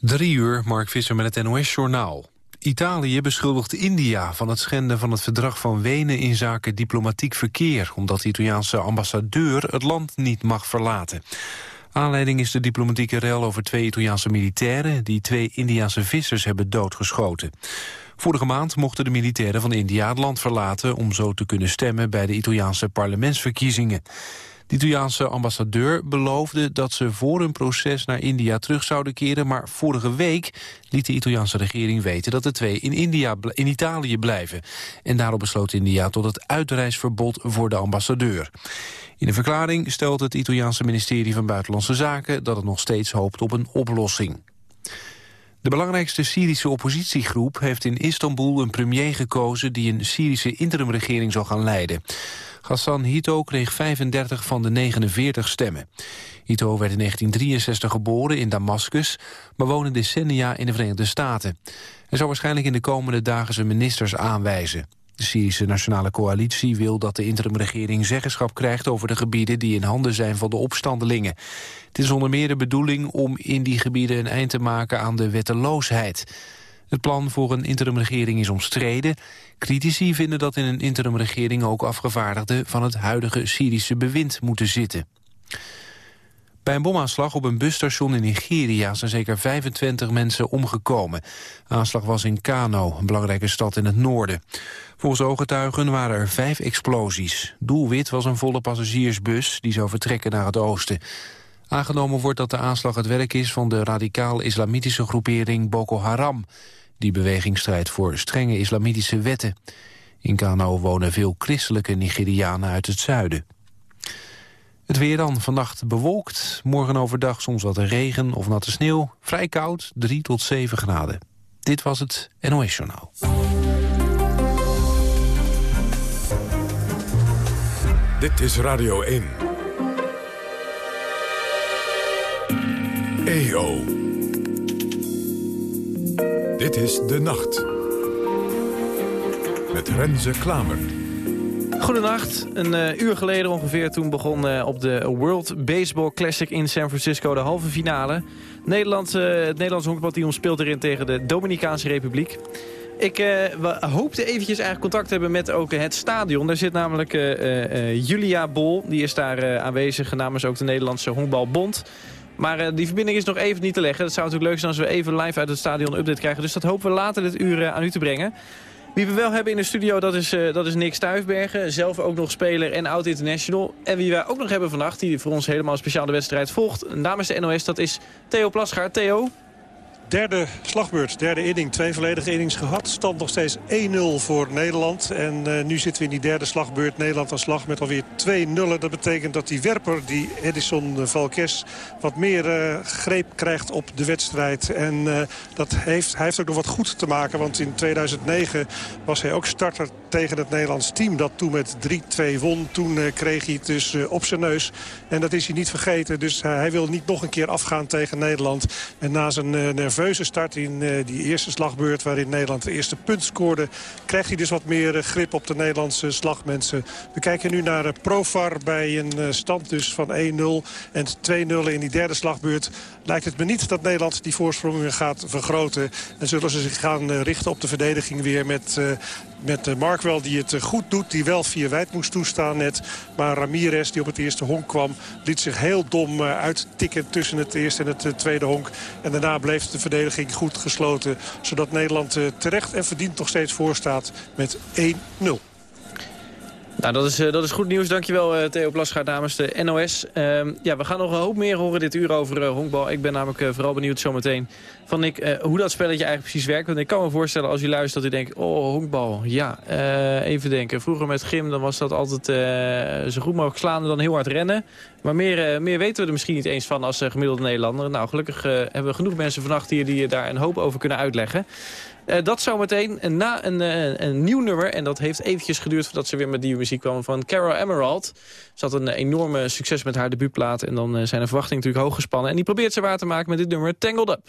Drie uur, Mark Visser met het NOS-journaal. Italië beschuldigt India van het schenden van het verdrag van Wenen in zaken diplomatiek verkeer, omdat de Italiaanse ambassadeur het land niet mag verlaten. Aanleiding is de diplomatieke rel over twee Italiaanse militairen die twee Indiaanse vissers hebben doodgeschoten. Vorige maand mochten de militairen van India het land verlaten om zo te kunnen stemmen bij de Italiaanse parlementsverkiezingen. De Italiaanse ambassadeur beloofde dat ze voor een proces naar India terug zouden keren, maar vorige week liet de Italiaanse regering weten dat de twee in, India, in Italië blijven. En daarop besloot India tot het uitreisverbod voor de ambassadeur. In een verklaring stelt het Italiaanse ministerie van Buitenlandse Zaken dat het nog steeds hoopt op een oplossing. De belangrijkste Syrische oppositiegroep heeft in Istanbul een premier gekozen die een Syrische interimregering zal gaan leiden. Hassan Hito kreeg 35 van de 49 stemmen. Hito werd in 1963 geboren in Damascus, maar woonde decennia in de Verenigde Staten. Hij zou waarschijnlijk in de komende dagen zijn ministers aanwijzen. De Syrische Nationale Coalitie wil dat de interimregering zeggenschap krijgt over de gebieden die in handen zijn van de opstandelingen. Het is onder meer de bedoeling om in die gebieden een eind te maken aan de wetteloosheid. Het plan voor een interimregering is omstreden. Critici vinden dat in een interimregering ook afgevaardigden van het huidige Syrische bewind moeten zitten. Bij een bomaanslag op een busstation in Nigeria zijn zeker 25 mensen omgekomen. De aanslag was in Kano, een belangrijke stad in het noorden. Volgens ooggetuigen waren er vijf explosies. Doelwit was een volle passagiersbus die zou vertrekken naar het oosten. Aangenomen wordt dat de aanslag het werk is van de radicaal-islamitische groepering Boko Haram. Die beweging strijdt voor strenge islamitische wetten. In Kano wonen veel christelijke Nigerianen uit het zuiden. Het weer dan, vannacht bewolkt, morgen overdag soms wat regen of natte sneeuw. Vrij koud, 3 tot 7 graden. Dit was het NOS Journaal. Dit is Radio 1. EO. Dit is De Nacht. Met Renze Klamer. Goedenacht. Een uh, uur geleden ongeveer toen begon uh, op de World Baseball Classic in San Francisco de halve finale. Nederland, uh, het Nederlandse honkbalteam speelt erin tegen de Dominicaanse Republiek. Ik we hoopte eventjes eigenlijk contact te hebben met ook het stadion. Daar zit namelijk Julia Bol, die is daar aanwezig namens ook de Nederlandse Honkbalbond. Maar uh, die verbinding is nog even niet te leggen. Het zou natuurlijk leuk zijn als we even live uit het stadion update krijgen. Dus dat hopen we later dit uur uh, aan u te brengen. Wie we wel hebben in de studio, dat is, uh, dat is Nick Stuifbergen. Zelf ook nog speler en oud-international. En wie wij ook nog hebben vannacht, die voor ons helemaal speciaal de wedstrijd volgt... namens de NOS, dat is Theo Plasgaard. Theo? Derde slagbeurt, derde inning. Twee volledige innings gehad. Stand nog steeds 1-0 voor Nederland. En uh, nu zitten we in die derde slagbeurt. Nederland aan slag met alweer 2-0. Dat betekent dat die werper, die Edison Valkes... wat meer uh, greep krijgt op de wedstrijd. En uh, dat heeft, hij heeft ook nog wat goed te maken. Want in 2009 was hij ook starter tegen het Nederlands team. Dat toen met 3-2 won. Toen kreeg hij het dus op zijn neus. En dat is hij niet vergeten. Dus hij wil niet nog een keer afgaan tegen Nederland. En na zijn nerveuze start in die eerste slagbeurt... waarin Nederland de eerste punt scoorde... krijgt hij dus wat meer grip op de Nederlandse slagmensen. We kijken nu naar Profar bij een stand dus van 1-0 en 2-0 in die derde slagbeurt. Lijkt het me niet dat Nederland die voorsprong gaat vergroten. En zullen ze zich gaan richten op de verdediging weer met met Markwell die het goed doet. Die wel vier wijd moest toestaan net. Maar Ramirez die op het eerste honk kwam liet zich heel dom uittikken tussen het eerste en het tweede honk. En daarna bleef de verdediging goed gesloten. Zodat Nederland eh, terecht en verdient nog steeds voorstaat met 1-0. Nou, dat is, uh, dat is goed nieuws. Dankjewel uh, Theo Plasgaard namens de NOS. Ehm, ja, we gaan nog een hoop meer horen dit uur over uh, honkbal. Ik ben namelijk vooral benieuwd zometeen van ik, hoe dat spelletje eigenlijk precies werkt. Want ik kan me voorstellen als u luistert dat u denkt... oh, honkbal, ja, even denken. Vroeger met gym dan was dat altijd zo goed mogelijk slaan en dan heel hard rennen. Maar meer, meer weten we er misschien niet eens van als gemiddelde Nederlander. Nou, gelukkig hebben we genoeg mensen vannacht hier die daar een hoop over kunnen uitleggen. Uh, dat zometeen na een, uh, een nieuw nummer. En dat heeft eventjes geduurd voordat ze weer met nieuwe muziek kwam van Carol Emerald. Ze had een enorme succes met haar debuutplaat. En dan uh, zijn de verwachtingen natuurlijk hoog gespannen. En die probeert ze waar te maken met dit nummer Tangled Up.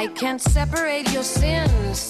I can't separate your sins.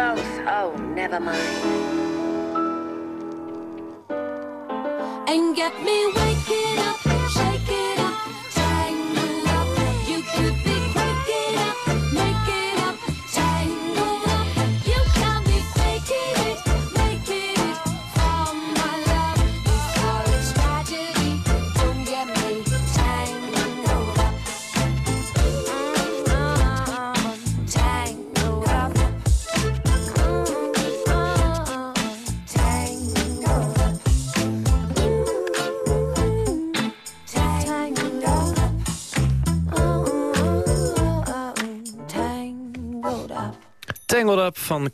oh, never mind. And get me waking up,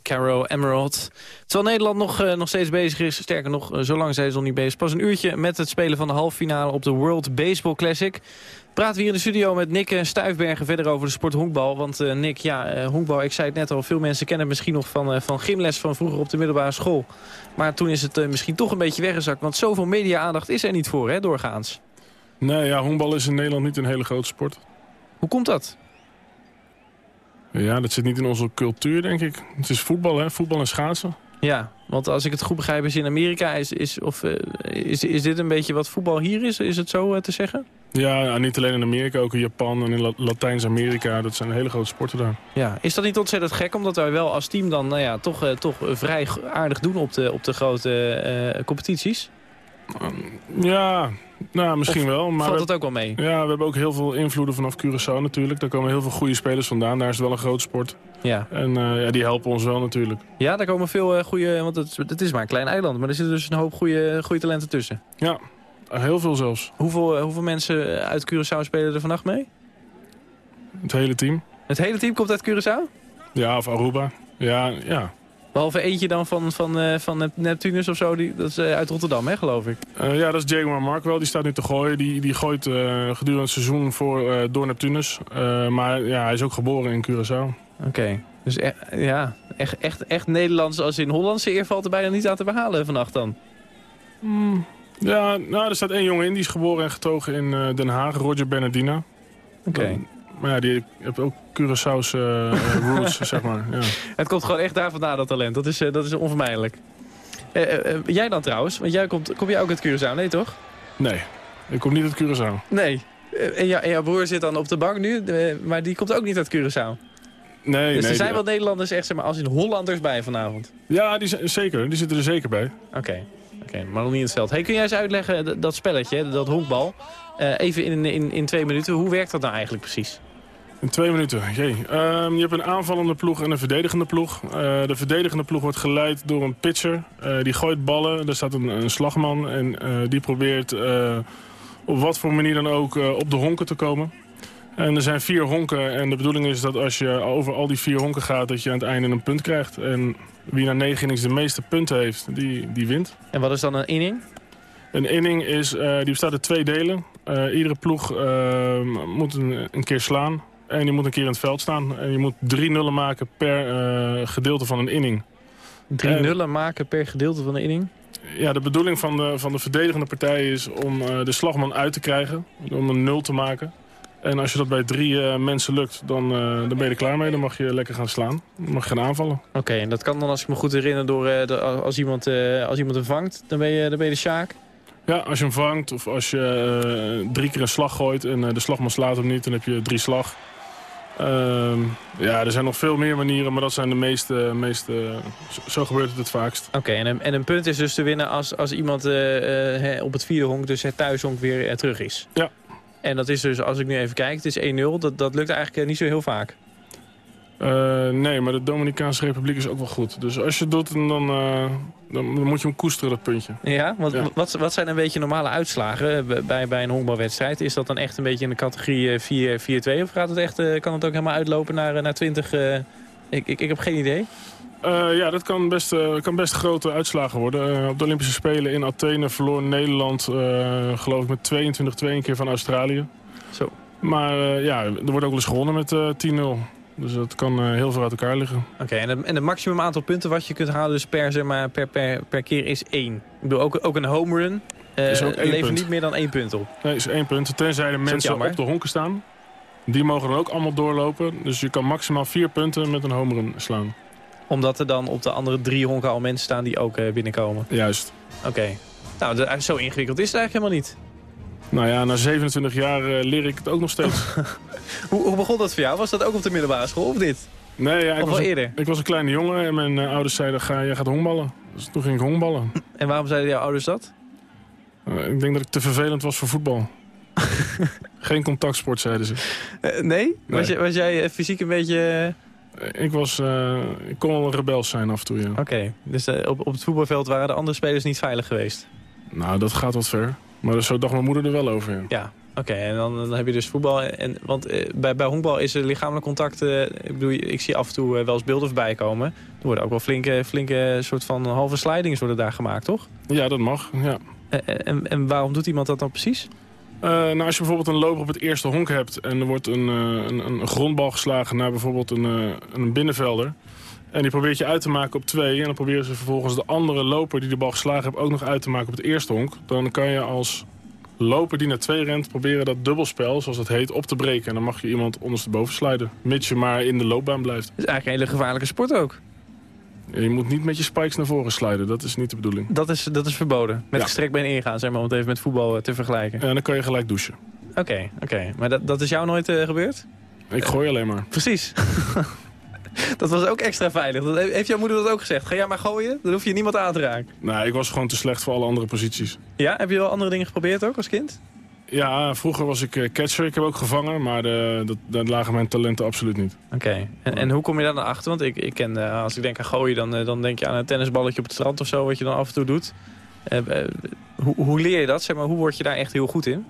Caro Emerald. Terwijl Nederland nog, eh, nog steeds bezig is, sterker nog, eh, zo lang zijn ze nog niet bezig. Pas een uurtje met het spelen van de halve finale op de World Baseball Classic. Praten we hier in de studio met Nick Stuifbergen verder over de sport honkbal. Want eh, Nick, ja, honkbal, ik zei het net al, veel mensen kennen het misschien nog van, van gymles van vroeger op de middelbare school. Maar toen is het misschien toch een beetje weggezakt, want zoveel media-aandacht is er niet voor, hè, doorgaans. Nee, ja, honkbal is in Nederland niet een hele grote sport. Hoe komt dat? Ja, dat zit niet in onze cultuur, denk ik. Het is voetbal, hè? Voetbal en schaatsen. Ja, want als ik het goed begrijp is in Amerika, is, is, of, eh, is, is dit een beetje wat voetbal hier is? Is het zo eh, te zeggen? Ja, ja, niet alleen in Amerika, ook in Japan en in La- Latijns-Amerika. Dat zijn hele grote sporten daar. Ja, is dat niet ontzettend gek? Omdat wij wel als team dan nou ja, toch, eh, toch vrij aardig doen op de, op de grote competities. Ja, nou, misschien wel. Maar Valt het ook wel mee? ja, we hebben ook heel veel invloeden vanaf Curaçao natuurlijk. Daar komen heel veel goede spelers vandaan. Daar is het wel een grote sport. Ja, En eh, ja, die helpen ons wel natuurlijk. ja daar komen veel goede... Want het, het is maar een klein eiland, maar er zitten dus een hoop goede, goede talenten tussen. Ja, heel veel zelfs. Hoeveel, eh, hoeveel mensen uit Curaçao spelen er vannacht mee? Het hele team. Het hele team komt uit Curaçao? Ja, of Aruba. Ja, ja. Behalve eentje dan van, van, eh, van Nep- Neptunus of zo, die, dat is eh, uit Rotterdam, hè, geloof ik. Eh, ja, dat is Jaguar Markwell. Die staat nu te gooien. Die, die gooit gedurende het seizoen voor, door Neptunus. Maar ja, hij is ook geboren in Curaçao. Oké, dus e- ja, echt, echt, echt Nederlands als in Hollandse eer valt er bijna niet aan te behalen vannacht dan. Ja, nou, er staat één jongen in. Die is geboren en getogen in Den Haag. Roger Bernardina. Oké. Maar ja, die heeft ook Curaçao's eh, roots, zeg maar. Ja. Het komt gewoon echt daar vandaan, dat talent. Dat is, eh, dat is onvermijdelijk. Jij dan trouwens? Want jij komt, kom jij ook uit Curaçao? Nee, toch? Nee, ik kom niet uit Curaçao. Nee. En, jou- en jouw broer zit dan op de bank nu, maar die komt ook niet uit Curaçao. Nee, dus nee. er zijn die- wel Nederlanders echt, zeg maar, als in Hollanders bij vanavond. Ja, die, zeker. Die zitten er zeker bij. Oké. Oké, maar nog niet in het veld. Hey, kun jij eens uitleggen, dat, dat spelletje, dat honkbal... Uh, even in, in, in twee minuten, hoe werkt dat nou eigenlijk precies? In twee minuten, jee. Um, je hebt een aanvallende ploeg en een verdedigende ploeg. Uh, de verdedigende ploeg wordt geleid door een pitcher. Uh, die gooit ballen, er staat een, een slagman en die probeert op wat voor manier dan ook op de honken te komen. En er zijn vier honken en de bedoeling is dat als je over al die vier honken gaat... dat je aan het einde een punt krijgt. En wie na negen innings de meeste punten heeft, die, die wint. En wat is dan een inning? Een inning is, die bestaat uit twee delen. Uh, iedere ploeg uh, moet een, een, keer slaan en die moet een keer in het veld staan. En je moet drie nullen maken per gedeelte van een inning. Drie nullen maken per gedeelte van een inning? Ja, de bedoeling van de, van de verdedigende partij is om de slagman uit te krijgen. Om een nul te maken. En als je dat bij drie uh, mensen lukt, dan, uh, dan ben je er klaar mee. Dan mag je lekker gaan slaan. Dan mag je gaan aanvallen. Oké, okay, en dat kan dan, als ik me goed herinner, door, uh, de, als, iemand, als iemand hem vangt, dan ben je, dan ben je de Sjaak? Ja, als je hem vangt of als je drie keer een slag gooit en de slagman slaat hem niet, dan heb je drie slag. Ehm, ja, er zijn nog veel meer manieren, maar dat zijn de meeste... meeste zo gebeurt het het vaakst. Oké, okay, en, een, en een punt is dus te winnen als, als iemand op het vierde honk, dus het thuishonk, weer terug is? Ja, en dat is dus, als ik nu even kijk, het is 1-0. Dat, dat lukt eigenlijk eh, niet zo heel vaak. Uh, nee, maar de Dominicaanse Republiek is ook wel goed. Dus als je het doet, dan, uh, dan moet je hem koesteren, dat puntje. Ja, want ja. Wat, wat zijn een beetje normale uitslagen bij, bij een honkbalwedstrijd? Is dat dan echt een beetje in de categorie 4-2? Of gaat het echt, kan het ook helemaal uitlopen naar, naar 20? Uh, ik, ik, ik heb geen idee. Uh, ja, dat kan best, uh, kan best grote uitslagen worden. Uh, op de Olympische Spelen in Athene verloor Nederland, geloof ik, met 22-2 een keer van Australië. Zo. Maar ja, er wordt ook wel eens gewonnen met 10-0. Dus dat kan heel veel uit elkaar liggen. Oké, okay, en, en het maximum aantal punten wat je kunt halen dus per, zeg maar, per, per, per keer is één. Ik bedoel, ook, ook een home run levert niet meer dan één punt op. Nee, is één punt. Tenzij de mensen op de honken staan. Die mogen dan ook allemaal doorlopen. Dus je kan maximaal vier punten met een home run slaan omdat er dan op de andere drie honken al mensen staan die ook uh, binnenkomen. Juist. Oké. Okay. Nou, zo ingewikkeld is het eigenlijk helemaal niet. Nou ja, na 27 jaar uh, leer ik het ook nog steeds. hoe, hoe, begon dat voor jou? Was dat ook op de middelbare school of dit? Nee, ja, ik, of was eerder? Ik was een kleine jongen en mijn uh, ouders zeiden, ga, je gaat honkballen. Dus toen ging ik honkballen. En waarom zeiden jouw ouders dat? ik denk dat ik te vervelend was voor voetbal. Geen contactsport, zeiden ze. nee? nee? Was, je, was jij fysiek een beetje... Ik, was, ik kon wel een rebels zijn af en toe, ja. Oké, dus op, op het voetbalveld waren de andere spelers niet veilig geweest? Nou, dat gaat wat ver. Maar zo dacht mijn moeder er wel over, ja. Ja, oké. En dan, dan, heb je dus voetbal. En, want uh, bij, bij honkbal is er lichamelijk contact... ik bedoel, ik zie af en toe wel eens beelden voorbij komen. Er worden ook wel flinke, flinke soort van halve slidings worden daar gemaakt, toch? Ja, dat mag, ja. En, en waarom doet iemand dat dan precies? Uh, nou, als je bijvoorbeeld een loper op het eerste honk hebt... en er wordt een, uh, een, een, grondbal geslagen naar bijvoorbeeld een, uh, een binnenvelder... en die probeert je uit te maken op twee... en dan proberen ze vervolgens de andere loper die de bal geslagen heeft... ook nog uit te maken op het eerste honk... dan kan je als loper die naar twee rent proberen dat dubbelspel, zoals het heet, op te breken. En dan mag je iemand ondersteboven slijden, mits je maar in de loopbaan blijft. Het is eigenlijk een hele gevaarlijke sport ook. Je moet niet met je spikes naar voren sliden. Dat is niet de bedoeling. Dat is, dat is verboden. Met ja. gestrekt been ingaan, zeg maar, om het even met voetbal te vergelijken. En dan kan je gelijk douchen. Oké, okay, oké. Okay. Maar dat, dat is jou nooit uh, gebeurd? Ik gooi alleen maar. Precies. dat was ook extra veilig. Dat heeft jouw moeder dat ook gezegd? Ga jij maar gooien? Dan hoef je niemand aan te raken. Nee, ik was gewoon te slecht voor alle andere posities. Ja? Heb je wel andere dingen geprobeerd ook als kind? Ja, vroeger was ik catcher. Ik heb ook gevangen, maar de, dat, daar lagen mijn talenten absoluut niet. Oké, okay. en, en, hoe kom je daar naar achter? Want ik, ik ken, uh, als ik denk aan gooien, dan, uh, dan denk je aan een tennisballetje op het strand of zo, wat je dan af en toe doet. Uh, hoe, hoe leer je dat? Zeg maar, hoe word je daar echt heel goed in?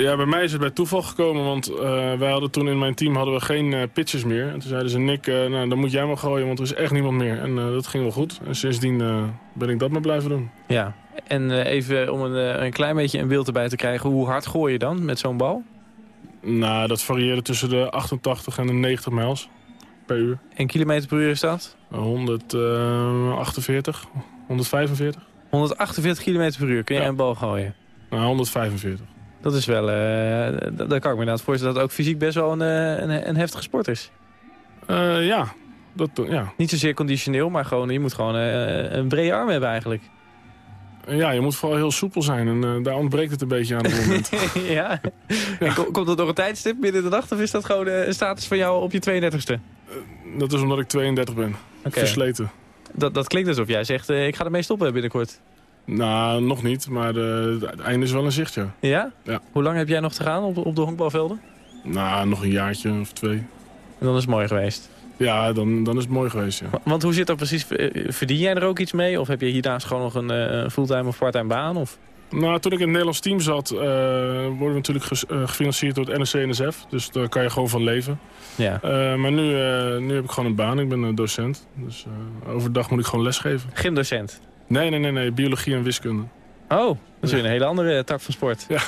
Ja, bij mij is het bij toeval gekomen, want wij hadden toen in mijn team hadden we geen pitchers meer. En toen zeiden ze, Nick, nou, dan moet jij maar gooien, want er is echt niemand meer. En dat ging wel goed. En sindsdien ben ik dat maar blijven doen. Ja, en uh, even om een, uh, een, klein beetje een beeld erbij te krijgen. Hoe hard gooi je dan met zo'n bal? Nou, dat varieerde tussen de 88 en de 90 mijls per uur. En kilometer per uur is dat? 148, 145. 148 kilometer per uur kun je ja. een bal gooien? Nou, 145. Dat is wel... Uh, dat, dat kan ik me inderdaad voorstellen dat ook fysiek best wel een, een, een heftige sport is. ja, dat, ja. Niet zozeer conditioneel, maar gewoon, je moet gewoon een brede arm hebben eigenlijk. Ja, je moet vooral heel soepel zijn. En uh, daar ontbreekt het een beetje aan het moment. ja? ja. komt dat door een tijdstip binnen de dag? Of is dat gewoon een status van jou op je 32e? Uh, dat is omdat ik 32 ben. Okay. Versleten. Dat, dat klinkt alsof jij zegt, ik ga ermee stoppen binnenkort. Nou, nog niet, maar de, het einde is wel een zicht, ja. Ja? Ja. Hoe lang heb jij nog te gaan op, op de honkbalvelden? Nou, nog een jaartje of twee. En dan is het mooi geweest. Ja, dan, dan is het mooi geweest, ja. Wa- Want hoe zit dat precies? Eh, Verdien jij er ook iets mee? Of heb je hiernaast gewoon nog een eh, fulltime of parttime baan? Of? Nou, toen ik in het Nederlands team zat, eh, worden we natuurlijk gefinancierd door het NRC-NSF. Dus daar kan je gewoon van leven. Ja. Maar nu, nu heb ik gewoon een baan. Ik ben een docent. Dus overdag moet ik gewoon lesgeven. Gymdocent. Nee, nee, nee, nee. Biologie en wiskunde. Oh, dat is weer een hele andere eh, tak van sport. Ja.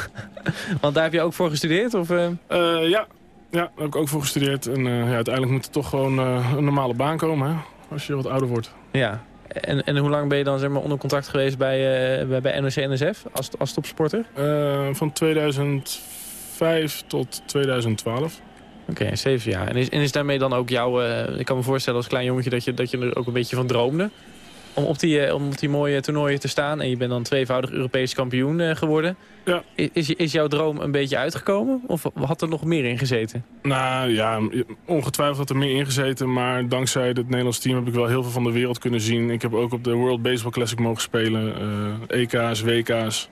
Want daar heb je ook voor gestudeerd? Of, eh? Eh, ja. ja, daar heb ik ook voor gestudeerd. En ja, uiteindelijk moet er toch gewoon een normale baan komen, hè? Als je wat ouder wordt. Ja. En, en hoe lang ben je dan zeg maar, onder contract geweest bij, bij, bij NOC-NSF als, als topsporter? Van 2005 tot 2012. Oké, zeven jaar. En is, en is daarmee dan ook jouw... ik kan me voorstellen als klein jongetje dat je, dat je er ook een beetje van droomde. Om op die, eh, om op die mooie toernooien te staan. En je bent dan tweevoudig Europees kampioen eh, geworden. Ja. Is, is jouw droom een beetje uitgekomen? Of had er nog meer in gezeten? Nou ja, ongetwijfeld had er meer ingezeten. Maar dankzij het Nederlands team heb ik wel heel veel van de wereld kunnen zien. Ik heb ook op de World Baseball Classic mogen spelen. eh, EK's, WK's.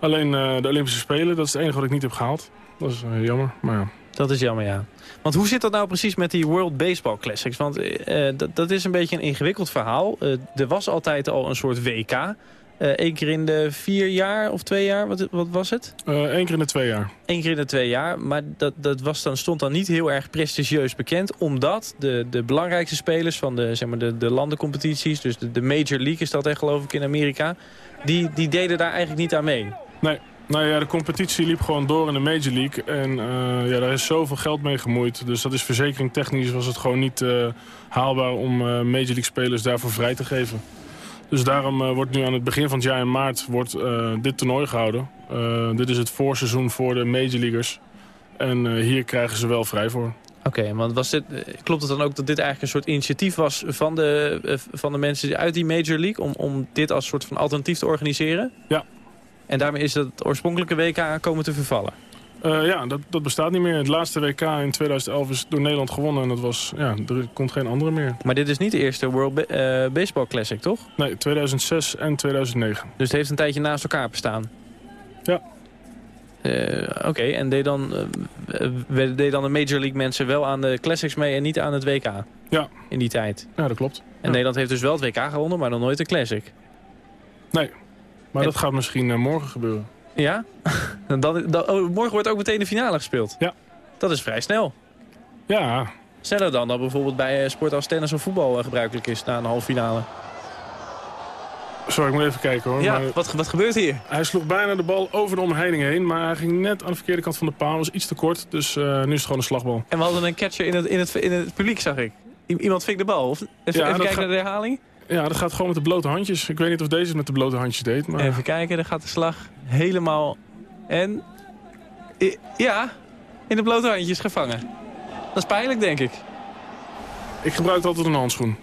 Alleen de Olympische Spelen, dat is het enige wat ik niet heb gehaald. Dat is jammer, maar ja. Dat is jammer, ja. Want hoe zit dat nou precies met die World Baseball Classics? Want eh, eh, dat, dat is een beetje een ingewikkeld verhaal. Eh, er was altijd al een soort WK. Eh Eén keer in de vier jaar of twee jaar, wat, wat was het? Eén keer in de twee jaar. Eén keer in de twee jaar, maar dat, dat was dan, stond dan niet heel erg prestigieus bekend... omdat de, de belangrijkste spelers van de, zeg maar de, de landencompetities... dus de, de Major League is dat hè, geloof ik in Amerika... Die, die deden daar eigenlijk niet aan mee. Nee, nou ja, de competitie liep gewoon door in de Major League. En eh, ja, daar is zoveel geld mee gemoeid. Dus dat is verzekeringtechnisch was het gewoon niet eh, haalbaar om eh, Major League spelers daarvoor vrij te geven. Dus daarom wordt nu aan het begin van het jaar in maart wordt, dit toernooi gehouden. Eh, dit is het voorseizoen voor de Major Leaguers. En hier krijgen ze wel vrij voor. Oké, want was dit, klopt het dan ook dat dit eigenlijk een soort initiatief was... van de, van de mensen uit die Major League... om, om dit als soort van alternatief te organiseren? Ja. En daarmee is het oorspronkelijke WK komen te vervallen? Eh, ja, dat, dat bestaat niet meer. Het laatste WK in 2011 is door Nederland gewonnen. En dat was, ja, er komt geen andere meer. Maar dit is niet de eerste World eh, Baseball Classic, toch? Nee, 2006 en 2009. Dus het heeft een tijdje naast elkaar bestaan? Ja. Eh, Oké, en deed dan, deed dan de Major League mensen wel aan de Classics mee en niet aan het WK? Ja. In die tijd? Ja, dat klopt. En Ja. Nederland heeft dus wel het WK gewonnen, maar nog nooit de Classic? Nee, maar En- dat gaat misschien eh, morgen gebeuren. Ja? dan, dan, oh, morgen wordt ook meteen de finale gespeeld? Ja. Dat is vrij snel. Ja, Sneller dan dan bijvoorbeeld bij eh, sport als tennis of voetbal eh, gebruikelijk is na een halve finale. sorry, ik moet even kijken hoor. Ja, Maar wat, wat gebeurt hier? hij sloeg bijna de bal over de omheining heen, maar hij ging net aan de verkeerde kant van de paal. was iets te kort, dus nu is het gewoon een slagbal. En we hadden een catcher in het, in het, in het publiek, zag ik. I- iemand ving de bal. Of, even Ja, even dat kijken gaat- naar de herhaling. Ja, dat gaat gewoon met de blote handjes. Ik weet niet of deze het met de blote handjes deed, maar Even kijken, daar gaat de slag helemaal... En... I- Ja, in de blote handjes gevangen. Dat is pijnlijk, denk ik. ik gebruik altijd een handschoen.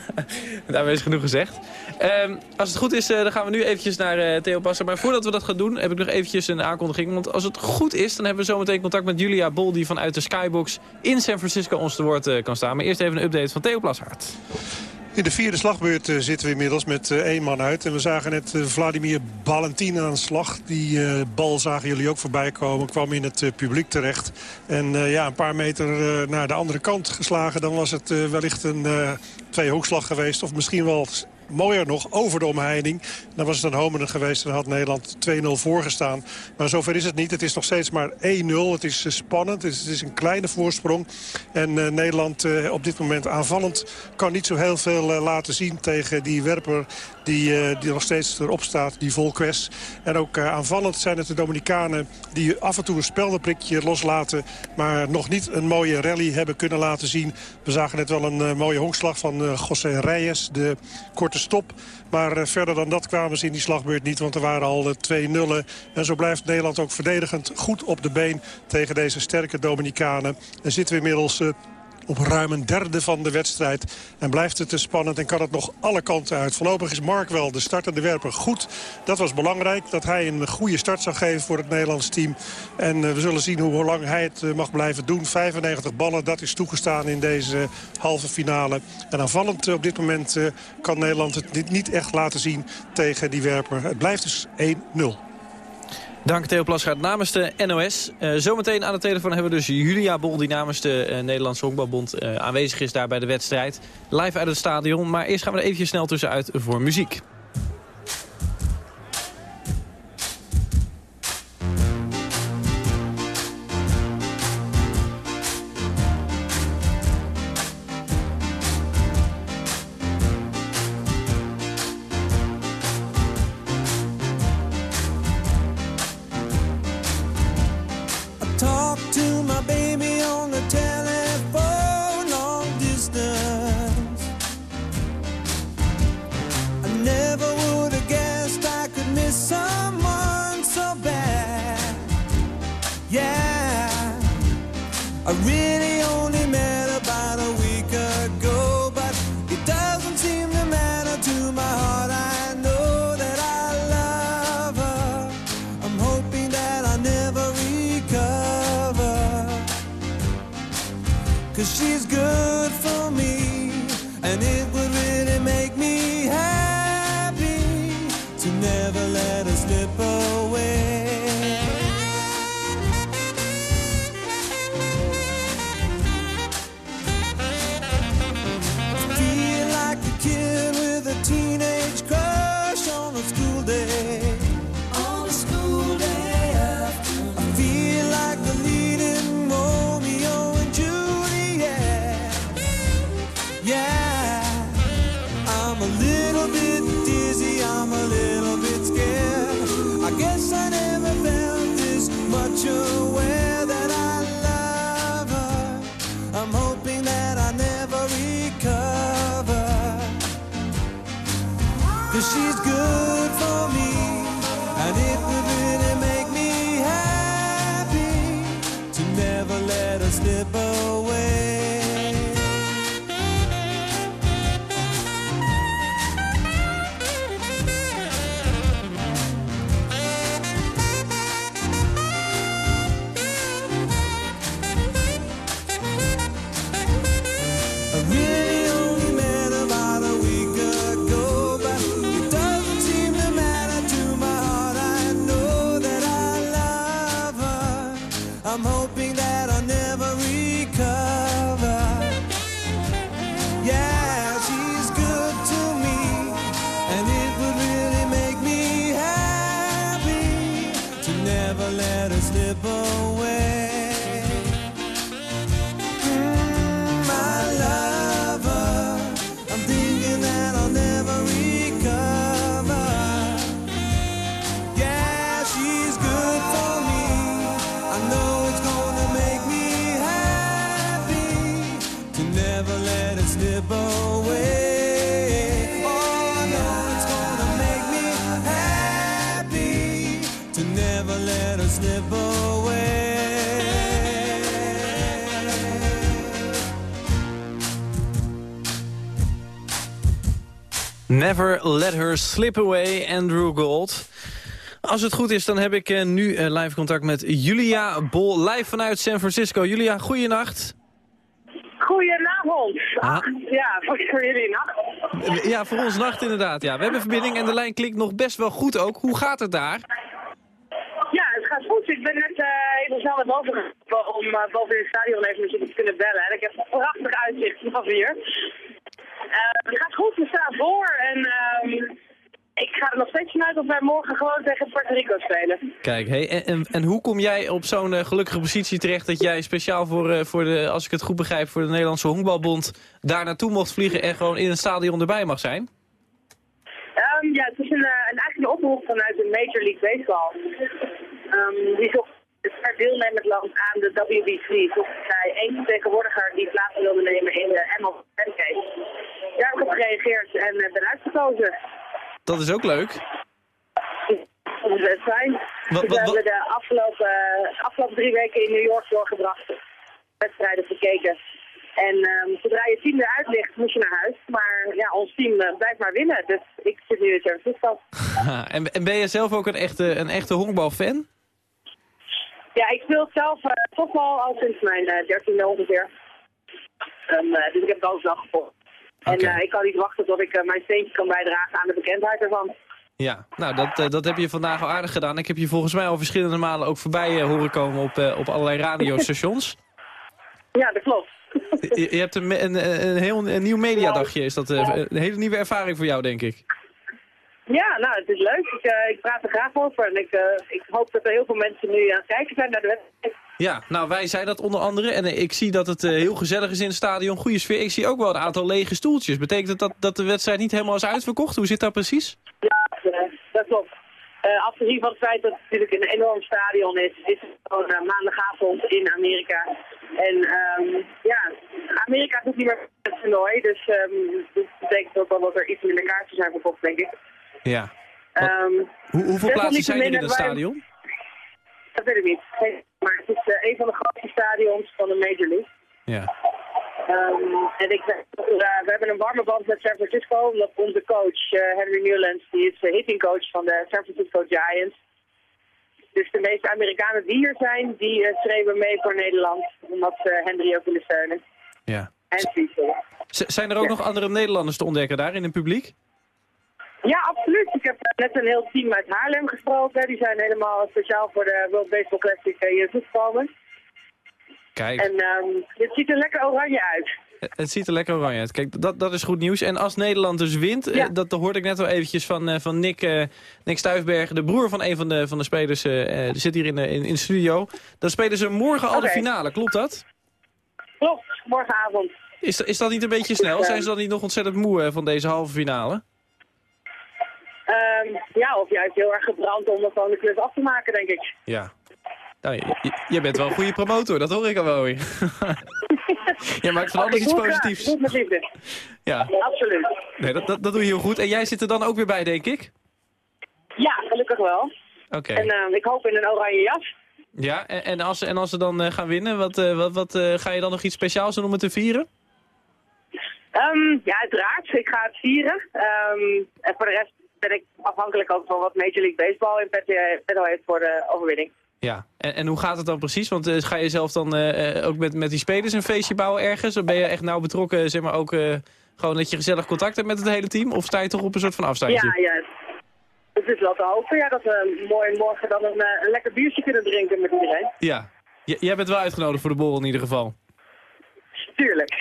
Daarmee is genoeg gezegd. Ehm, als het goed is, eh, dan gaan we nu eventjes naar eh, Theo Passer. Maar voordat we dat gaan doen, heb ik nog eventjes een aankondiging. Want als het goed is, dan hebben we zometeen contact met Julia Bol... die vanuit de Skybox in San Francisco ons te woord eh, kan staan. Maar eerst even een update van Theo Plashaert. In de vierde slagbeurt eh, zitten we inmiddels met eh, één man uit. En we zagen net eh, Vladimir Valentin aan de slag. Die bal zagen jullie ook voorbij komen. Kwam in het publiek terecht. En ja, een paar meter naar de andere kant geslagen. Dan was het wellicht een uh, tweehoekslag geweest. Of misschien wel mooier nog, over de omheining. Dan was het een homener geweest en dan had Nederland 2-0 voorgestaan. Maar zover is het niet. Het is nog steeds maar 1-0. Het is uh, spannend. Het is, het is, een kleine voorsprong. En uh, Nederland uh, op dit moment aanvallend kan niet zo heel veel laten zien tegen die werper die, die nog steeds erop staat, die Volquest. En ook aanvallend zijn het de Dominicanen die af en toe een speldenprikje loslaten. Maar nog niet een mooie rally hebben kunnen laten zien. We zagen net wel een mooie honkslag van José Reyes. De korte stop. Maar verder dan dat kwamen ze in die slagbeurt niet. Want er waren al twee nullen. En zo blijft Nederland ook verdedigend goed op de been tegen deze sterke Dominicanen. En zitten we inmiddels... Op ruim een derde van de wedstrijd. En blijft het te spannend en kan het nog alle kanten uit. Voorlopig is Mark wel de startende werper goed. Dat was belangrijk, dat hij een goede start zou geven voor het Nederlands team. En eh, we zullen zien hoe lang hij het eh, mag blijven doen. 95 ballen, dat is toegestaan in deze halve finale. En aanvallend op dit moment kan Nederland het niet echt laten zien tegen die werper. Het blijft dus 1-0. Dank Theo Plasgaard namens de NOS. Uh, zometeen aan de telefoon hebben we dus Julia Bol... die namens de uh, Nederlandse Honkbalbond uh, aanwezig is daar bij de wedstrijd. Live uit het stadion. Maar eerst gaan we er eventjes snel tussenuit voor muziek. really Never Let Her Slip Away, Andrew Gold. Als het goed is, dan heb ik uh, nu uh, live contact met Julia Bol, live vanuit San Francisco. Julia, goeienacht. Goedenavond. Ah. Ja, voor, jullie nacht. Ja, voor ons nacht inderdaad. Ja. We hebben verbinding en de lijn klinkt nog best wel goed ook. Hoe gaat het daar? Ja, het gaat goed. Ik ben net uh, even snel naar boven om boven in het stadion even met jullie te kunnen bellen. En ik heb een prachtig uitzicht vanaf hier. Uh, het gaat goed, we staan voor en uh, ik ga er nog steeds vanuit dat wij morgen gewoon tegen Puerto Rico spelen. Kijk, hey, en, en, hoe kom jij op zo'n uh, gelukkige positie terecht dat jij speciaal voor, uh, voor de, als ik het goed begrijp, voor de Nederlandse Honkbalbond daar naartoe mocht vliegen en gewoon in een stadion erbij mag zijn? Um, ja, het is een, een, eigenlijk een oproep vanuit de Major League Baseball. Um, die zocht per deelnemend land aan de WBC zocht zij één vertegenwoordiger die plaats wilde nemen in de Pancake. Daar heb ik op gereageerd en uh, ben uitgekozen. Dat is ook leuk. Dat is best fijn. Wat, we hebben de afgelopen, afgelopen drie weken in New York doorgebracht. Wedstrijden gekeken. En ehm, zodra je team eruit ligt, moet je naar huis. Maar ja, ons team eh, blijft maar winnen. Dus ik zit nu in Francisco. en, en ben je zelf ook een echte, een echte honkbalfan? Ja, ik speel zelf uh, softbal al sinds mijn uh, dertiende ongeveer. Um, dus ik heb het altijd wel gevolgd. En ik kan niet wachten tot ik mijn steentje kan bijdragen aan de bekendheid ervan. Ja, nou dat, dat heb je vandaag al aardig gedaan. Ik heb je volgens mij al verschillende malen ook voorbij horen komen op, op allerlei radiostations. ja, dat klopt. Je, je hebt een, een, een heel een nieuw mediadagje. Is dat een hele nieuwe ervaring voor jou, denk ik? Ja, nou, het is leuk. Ik, uh, ik praat er graag over. En ik, uh, ik hoop dat er heel veel mensen nu aan het kijken zijn naar de wedstrijd. Ja, nou, wij zijn dat onder andere. En uh, ik zie dat het heel gezellig is in het stadion. Goede sfeer. Ik zie ook wel een aantal lege stoeltjes. Betekent dat, dat dat de wedstrijd niet helemaal is uitverkocht? Hoe zit dat precies? Ja, dat klopt. afgezien van het feit dat het natuurlijk een enorm stadion is, is het gewoon maandagavond in Amerika. En um, ja, Amerika doet niet meer het toernooi, dus um, dat betekent ook wel dat er iets minder kaartjes zijn verkocht, denk ik. Ja. Um, Hoe, hoeveel plaatsen zijn er in het stadion? Dat weet ik niet. Maar het is uh, een van de grootste stadions van de Major League. Ja. Um, en ik, uh, we hebben een warme band met San Francisco, omdat onze coach uh, Henry Newlands, die is de hittingcoach van de San Francisco Giants. Dus de meeste Amerikanen die hier zijn, die uh, schreven mee voor Nederland, omdat ze Henry ook willen steunen. Ja. En Zijn er ook nog andere Nederlanders te ontdekken daar in het publiek? Absoluut. Ik heb net een heel team uit Haarlem gesproken. Die zijn helemaal speciaal voor de World Baseball Classic hier gekomen. Kijk. En um, het ziet er lekker oranje uit. Het ziet er lekker oranje uit. Kijk, dat, dat is goed nieuws. En als Nederland dus wint, ja. dat, dat hoorde ik net al eventjes van, van Nick, uh, Nick Stuifberg, de broer van een van de, van de spelers, uh, die zit hier in de, in, in de studio. Dan spelen ze morgen al okay. de finale, klopt dat? Klopt, morgenavond. Is, is dat niet een beetje snel? Zijn ze dan niet nog ontzettend moe van deze halve finale? Um, ja, of juist heel erg gebrand om gewoon de klus af te maken, denk ik. Ja. Nou, je, je bent wel een goede promotor, dat hoor ik al wel je maakt van alles iets positiefs. Goed met liefde. Ja. Absoluut. Nee, dat, dat, dat doe je heel goed. En jij zit er dan ook weer bij, denk ik? Ja, gelukkig wel. Oké. Okay. En uh, ik hoop in een oranje jas. Ja, en, en, als, en als ze dan uh, gaan winnen, wat, uh, wat, wat ga je dan nog iets speciaals doen om het te vieren? Um, ja, uiteraard. Ik ga het vieren. Um, en voor de rest ben ik afhankelijk ook van wat Major League Baseball in petto heeft voor de overwinning. Ja, en, en hoe gaat het dan precies? Want uh, ga je zelf dan uh, ook met, met die spelers een feestje bouwen ergens? Of ben je echt nauw betrokken, zeg maar ook uh, gewoon dat je gezellig contact hebt met het hele team? Of sta je toch op een soort van afstandje? Ja, ja. Het is wel te hopen ja, dat we mooi morgen dan een, een lekker biertje kunnen drinken met iedereen. Ja, J jij bent wel uitgenodigd voor de borrel in ieder geval. Tuurlijk.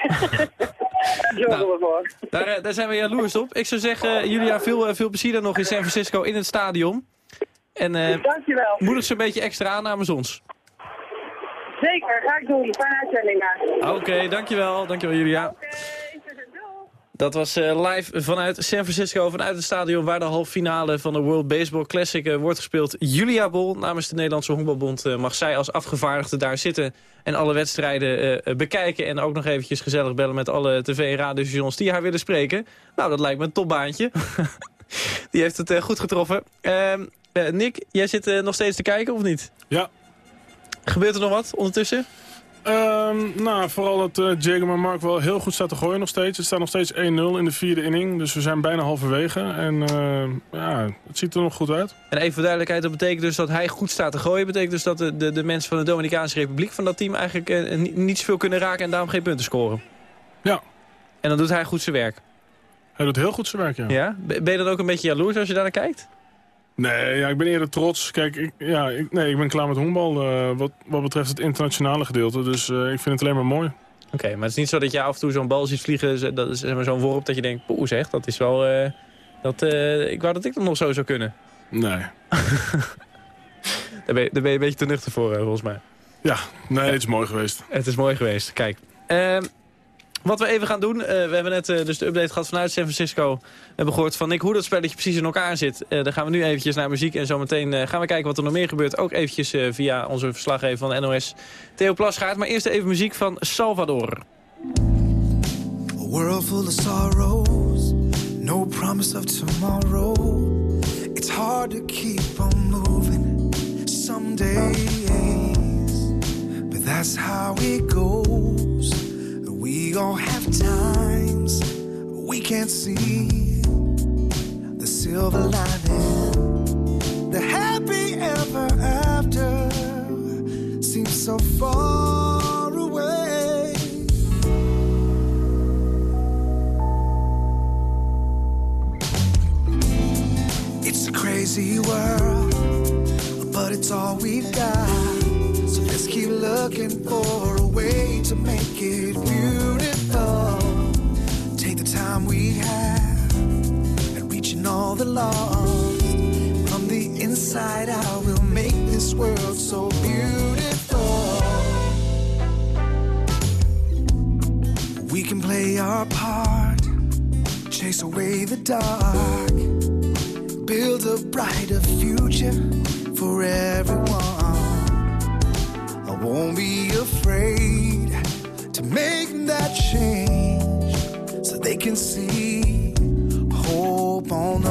Zorgen nou, we voor. Daar, daar zijn we jaloers op. Ik zou zeggen, Julia, veel, veel plezier dan nog in San Francisco in het stadion. En uh, Dankjewel. moedig ze een beetje extra aan namens ons. Zeker, ga ik doen. Fijne uitzending. Oké, okay, dankjewel. Dankjewel, Julia. Okay. Dat was uh, live vanuit San Francisco, vanuit het stadion... waar de halve finale van de World Baseball Classic uh, wordt gespeeld. Julia Bol namens de Nederlandse Honkbalbond uh, mag zij als afgevaardigde daar zitten... en alle wedstrijden bekijken en ook nog eventjes gezellig bellen... met alle tv- en radiostations die haar willen spreken. Nou, dat lijkt me een topbaantje. die heeft het goed getroffen. Ehm, Nick, jij zit nog steeds te kijken, of niet? Ja. Gebeurt er nog wat ondertussen? Um, nou, vooral dat uh, Jacob en Mark wel heel goed staat te gooien nog steeds. Het staat nog steeds 1-0 in de vierde inning. Dus we zijn bijna halverwege. En uh, ja, het ziet er nog goed uit. En even voor duidelijkheid, dat betekent dus dat hij goed staat te gooien. betekent dus dat de, de, de mensen van de Dominicaanse Republiek van dat team eigenlijk uh, niet zoveel kunnen raken en daarom geen punten scoren. Ja. En dan doet hij goed zijn werk. Hij doet heel goed zijn werk, ja. ja? Ben je dan ook een beetje jaloers als je daar naar kijkt? Nee, ja, ik ben eerder trots. Kijk, ik, ja, ik, nee, ik ben klaar met honkbal uh, wat, wat betreft het internationale gedeelte. Dus uh, ik vind het alleen maar mooi. Oké, okay, maar het is niet zo dat je af en toe zo'n bal ziet vliegen, dat is zeg maar zo'n worp dat je denkt, poeh zeg, dat is wel... Uh, dat, ik wou dat ik dat nog zo zou kunnen. Nee. daar, ben je, daar ben je een beetje te nuchter voor, volgens mij. Ja, nee, het is mooi geweest. Het is mooi geweest, kijk. Wat we even gaan doen, uh, we hebben net uh, dus de update gehad vanuit San Francisco. We hebben gehoord van Nick hoe dat spelletje precies in elkaar zit. Uh, dan gaan we nu eventjes naar muziek en zometeen gaan we kijken wat er nog meer gebeurt. Ook eventjes via onze verslaggever van de NOS, Theo Plasgaard. Maar eerst even muziek van Salvador. A world full of sorrows, no promise of tomorrow. It's hard to keep on moving some days. But that's how it goes. We all have times we can't see the silver lining. The happy ever after seems so far away. It's a crazy world, but it's all we've got. So let's keep looking for a way to make it beautiful. The lost. From the inside out, we'll make this world so beautiful. We can play our part, chase away the dark, build a brighter future for everyone. I won't be afraid to make that change so they can see hope on the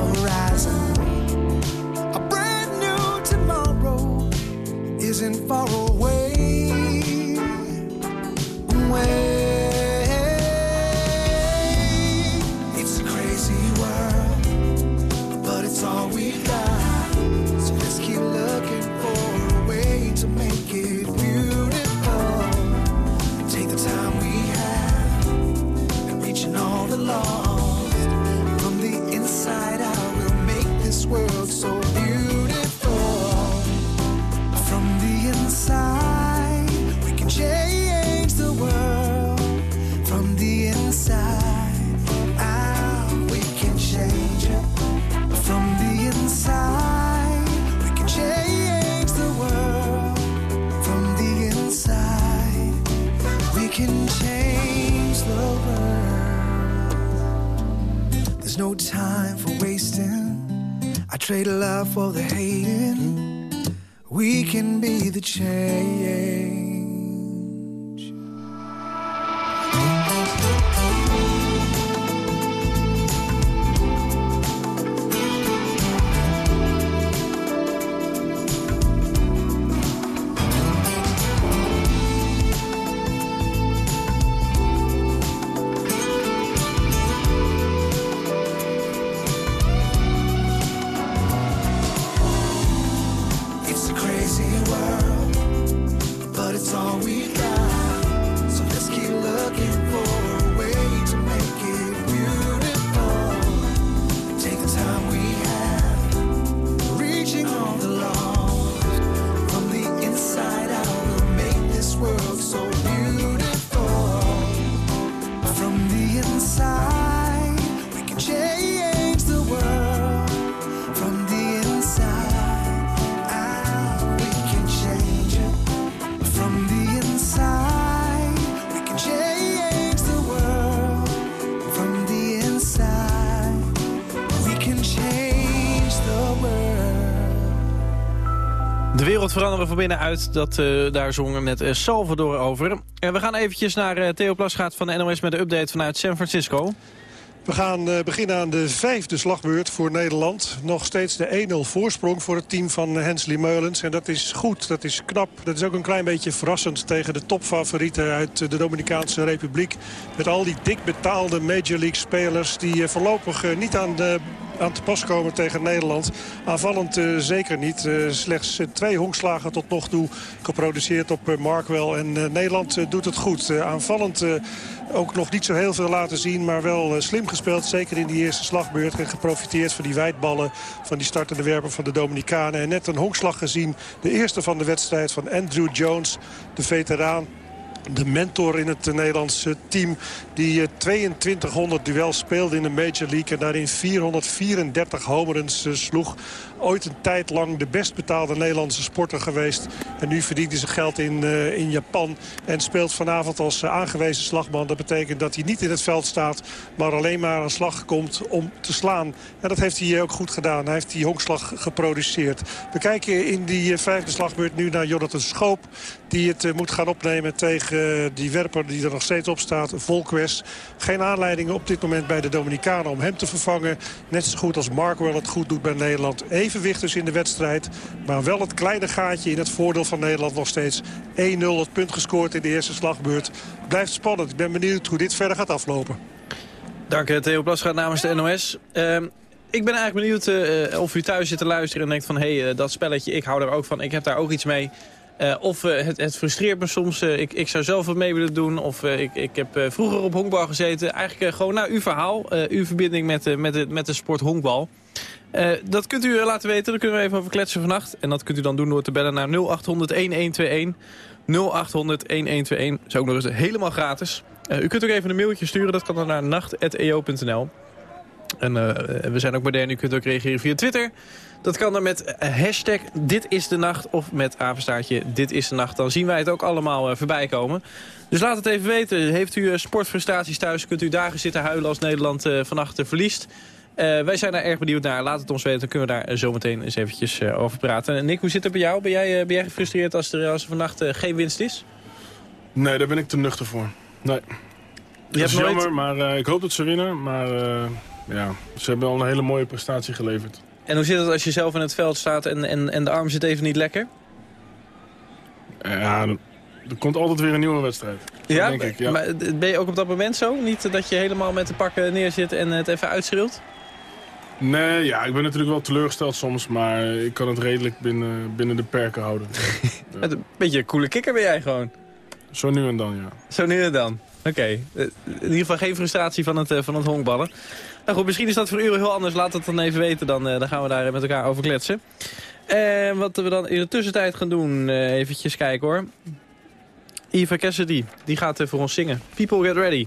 isn't far away. Trade love for the hating. We can be the change. Van binnenuit, dat, eh, daar zongen met eh, Salvador over. En we gaan eventjes naar eh, Theo Plasgaat van de NOS met de update vanuit San Francisco. We gaan beginnen aan de vijfde slagbeurt voor Nederland. Nog steeds de 1-0 voorsprong voor het team van Hensley Meulens. En dat is goed, dat is knap. Dat is ook een klein beetje verrassend tegen de topfavorieten uit de Dominicaanse Republiek. Met al die dik betaalde Major League spelers die voorlopig niet aan de aan te pas komen tegen Nederland. Aanvallend eh, zeker niet. Eh, slechts eh, twee honkslagen tot nog toe geproduceerd op Markwell. En Nederland doet het goed. Aanvallend ook nog niet zo heel veel laten zien. Maar wel slim gespeeld. Zeker in die eerste slagbeurt. En geprofiteerd van die wijdballen van die startende werper van de Dominicanen. En net een honkslag gezien. De eerste van de wedstrijd van Andrew Jones. De veteraan de mentor in het Nederlandse team. Die eh, 2200 duels speelde in de Major League. En daarin 434 homeruns eh, sloeg. Ooit een tijd lang de best betaalde Nederlandse sporter geweest. En nu verdient hij zijn geld in, eh, in Japan. En speelt vanavond als eh, aangewezen slagman. Dat betekent dat hij niet in het veld staat. Maar alleen maar aan slag komt om te slaan. En dat heeft hij ook goed gedaan. Hij heeft die honkslag geproduceerd. We kijken in die eh, vijfde slagbeurt nu naar Jonathan Schoop. Die het eh, moet gaan opnemen tegen tegen eh, die werper die er nog steeds op staat, Volquest. Geen aanleidingen op dit moment bij de Dominicanen om hem te vervangen. Net zo goed als Markwell het goed doet bij Nederland. Evenwicht dus in de wedstrijd. Maar wel het kleine gaatje in het voordeel van Nederland nog steeds. 1-0 het punt gescoord in de eerste slagbeurt. Blijft spannend. Ik ben benieuwd hoe dit verder gaat aflopen. Dank eh, Theo Plasgaard namens de NOS. Ehm, ik ben eigenlijk benieuwd eh, of u thuis zit te luisteren en denkt van... hé, hey, dat spelletje, ik hou er ook van, ik heb daar ook iets mee. Eh, of eh, het, het, frustreert me soms, uh, ik, ik zou zelf wat mee willen doen. Of ik, ik heb vroeger op honkbal gezeten. Eigenlijk gewoon naar uw verhaal, uw verbinding met, met, de, met de sport honkbal. dat kunt u laten weten, daar kunnen we even over kletsen vannacht. En dat kunt u dan doen door te bellen naar 0800-1121. 0800-1121, is ook nog eens helemaal gratis. u kunt ook even een mailtje sturen, dat kan dan naar nacht.eo.nl. En we zijn ook modern, u kunt ook reageren via Twitter... Dat kan dan met eh, hashtag dit is de nacht of met apenstaartje dit is de nacht. Dan zien wij het ook allemaal uh, voorbij komen. Dus laat het even weten. Heeft u uh, sportfrustraties thuis? Kunt u dagen zitten huilen als Nederland uh, vannacht verliest? wij zijn daar erg benieuwd naar. Laat het ons weten. Dan kunnen we daar zometeen eens eventjes over praten. En Nick, hoe zit het bij jou? Ben jij, ben jij gefrustreerd als er, als er vannacht geen winst is? Nee, daar ben ik te nuchter voor. Nee. Je dat is nooit... jammer, maar ik hoop dat ze winnen. Maar ja, ze hebben al een hele mooie prestatie geleverd. En hoe zit het als je zelf in het veld staat en, en, en de arm zit even niet lekker? Ja, er komt altijd weer een nieuwe wedstrijd. Ja, denk ik, ja, maar ben je ook op dat moment zo? Niet dat je helemaal met de pakken neerzit en het even uitschreeuwt? Nee, ja, ik ben natuurlijk wel teleurgesteld soms, maar ik kan het redelijk binnen, binnen de perken houden. ja. Een beetje een coole kikker ben jij gewoon. Zo nu en dan, ja. Zo nu en dan. Oké. Eh, in ieder geval geen frustratie van het, eh, van het honkballen. Nou goed, misschien is dat voor u heel anders. Laat het dan even weten, dan, uh, dan gaan we daar met elkaar over kletsen. En wat we dan in de tussentijd gaan doen, uh, eventjes kijken hoor. Eva Cassidy, die gaat voor ons zingen. People get ready.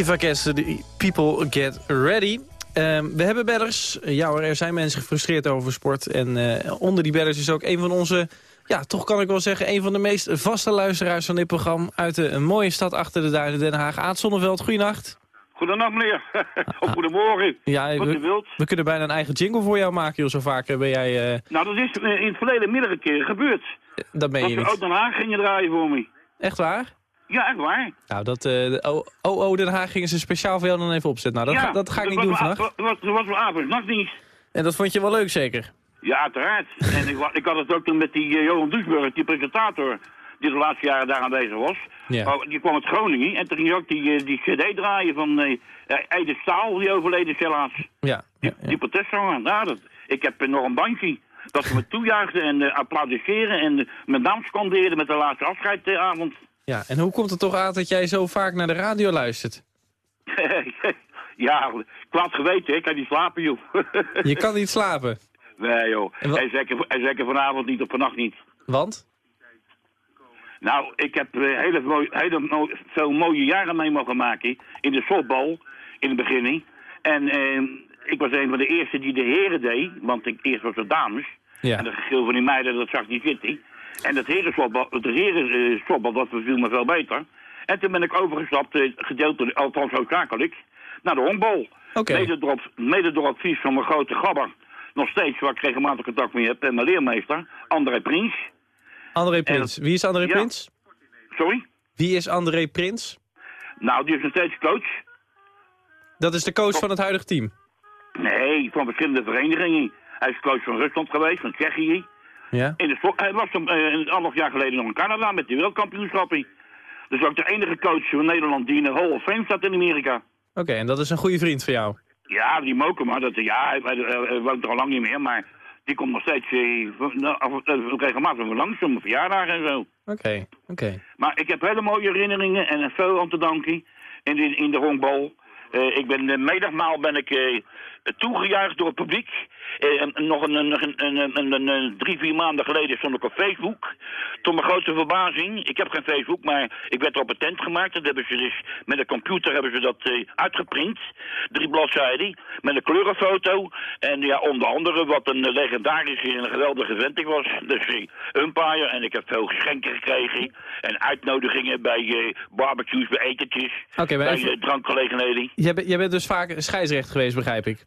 Eva Kester, People Get Ready. Ehm, we hebben bellers. Ja er zijn mensen gefrustreerd over sport. En eh, onder die bellers is ook een van onze... Ja, toch kan ik wel zeggen, een van de meest vaste luisteraars van dit programma... uit de een mooie stad achter de duinen, Den Haag. Aad Zonneveld, goeienacht. Goedenacht meneer. of goedemorgen. Ja, Wat we, wilt. we kunnen bijna een eigen jingle voor jou maken, joh. Zo vaak eh, ben jij... eh, Nou, dat is in het verleden meerdere keren gebeurd. dat ben je niet. uit Den Haag gingen draaien voor me. Echt waar? Ja, echt waar. Nou, dat... de- oh, oh, Den Haag gingen ze speciaal voor jou dan even opzetten. Nou, dat, ja, ga, dat ga ik niet doen vannacht. Dat was, wel avonds, nachtdienst. En dat vond je wel leuk, zeker? Ja, uiteraard. en ik, ik had het ook toen met die eh, Johan Duisburg, die presentator, die de laatste jaren daar aanwezig was. Ja. Oh, die kwam uit Groningen en toen ging ook die, eh, die cd draaien van eh, Eide Staal, die overleden is helaas. Ja. Die, ja, protestzanger. Nou, dat, ik heb nog een bandje. Dat ze me toejuichten en eh, applaudisseren en eh, mijn naam scandeerden met de laatste afscheidavond. Ja, en hoe komt het toch aan dat jij zo vaak naar de radio luistert? ja, kwaad geweten, ik kan niet slapen, joh. Je kan niet slapen. nee, joh. En En zeker, en zeker vanavond niet of vannacht niet. Want? Nou, ik heb eh, hele, mooi, hele mooi- veel mooie jaren mee mogen maken in de softbal in het begin. En eh, ik was een van de eerste die de heren deed, want ik, eerst was het dames. Ja. En dat geschil van die meiden, dat zag niet zitten. En dat herensoftbal, het herensoftbal, dat beviel me veel beter. En toen ben ik overgestapt, eh, gedeeltelijk, althans hoofdzakelijk, naar de honkbal. Oké. Mede, door, mede door advies van mijn grote gabber, nog steeds, waar ik regelmatig contact mee heb, en mijn leermeester, André Prins. André Prins. Wie is André Ja. Prins? Sorry? Wie is André Prins? Nou, die is nog steeds coach. Dat is de coach van het huidige team. Nee, van verschillende verenigingen. Hij is coach van Rusland geweest, van Tsjechië. Ja? In hij was toen, eh, een anderhalf jaar geleden nog in Canada met de wereldkampioenschappen. Dus ook de enige coach van Nederland die in de Hall of Fame staat in Amerika. Oké, en dat is een goede vriend van jou. Ja, die Mokema, dat, ja, hij, hij- hij woont er al lang niet meer, maar die komt nog steeds eh, nou, eh, regelmatig langs, om verjaardagen en zo. Oké, oké. Maar ik heb hele mooie herinneringen en veel aan te danken in de, in de honkbal. Eh, ik ben, de middagmaal ben ik toegejuicht door het publiek. Eh, en nog een, een, een, een, drie, vier maanden geleden stond ik op Facebook. Tot mijn grote verbazing, ik heb geen Facebook, maar ik werd erop patent gemaakt. Dat hebben ze dus, met een computer hebben ze dat eh, uitgeprint. Drie bladzijden, met een kleurenfoto. En ja, onder andere wat een legendarische en geweldige vent ik was. Dus eh, umpire, en ik heb veel geschenken gekregen. En uitnodigingen bij eh, barbecues, bij etentjes. Maar bij even- eh, drankgelegenheden. Jij, bent- jij bent dus vaak scheidsrecht geweest, begrijp ik.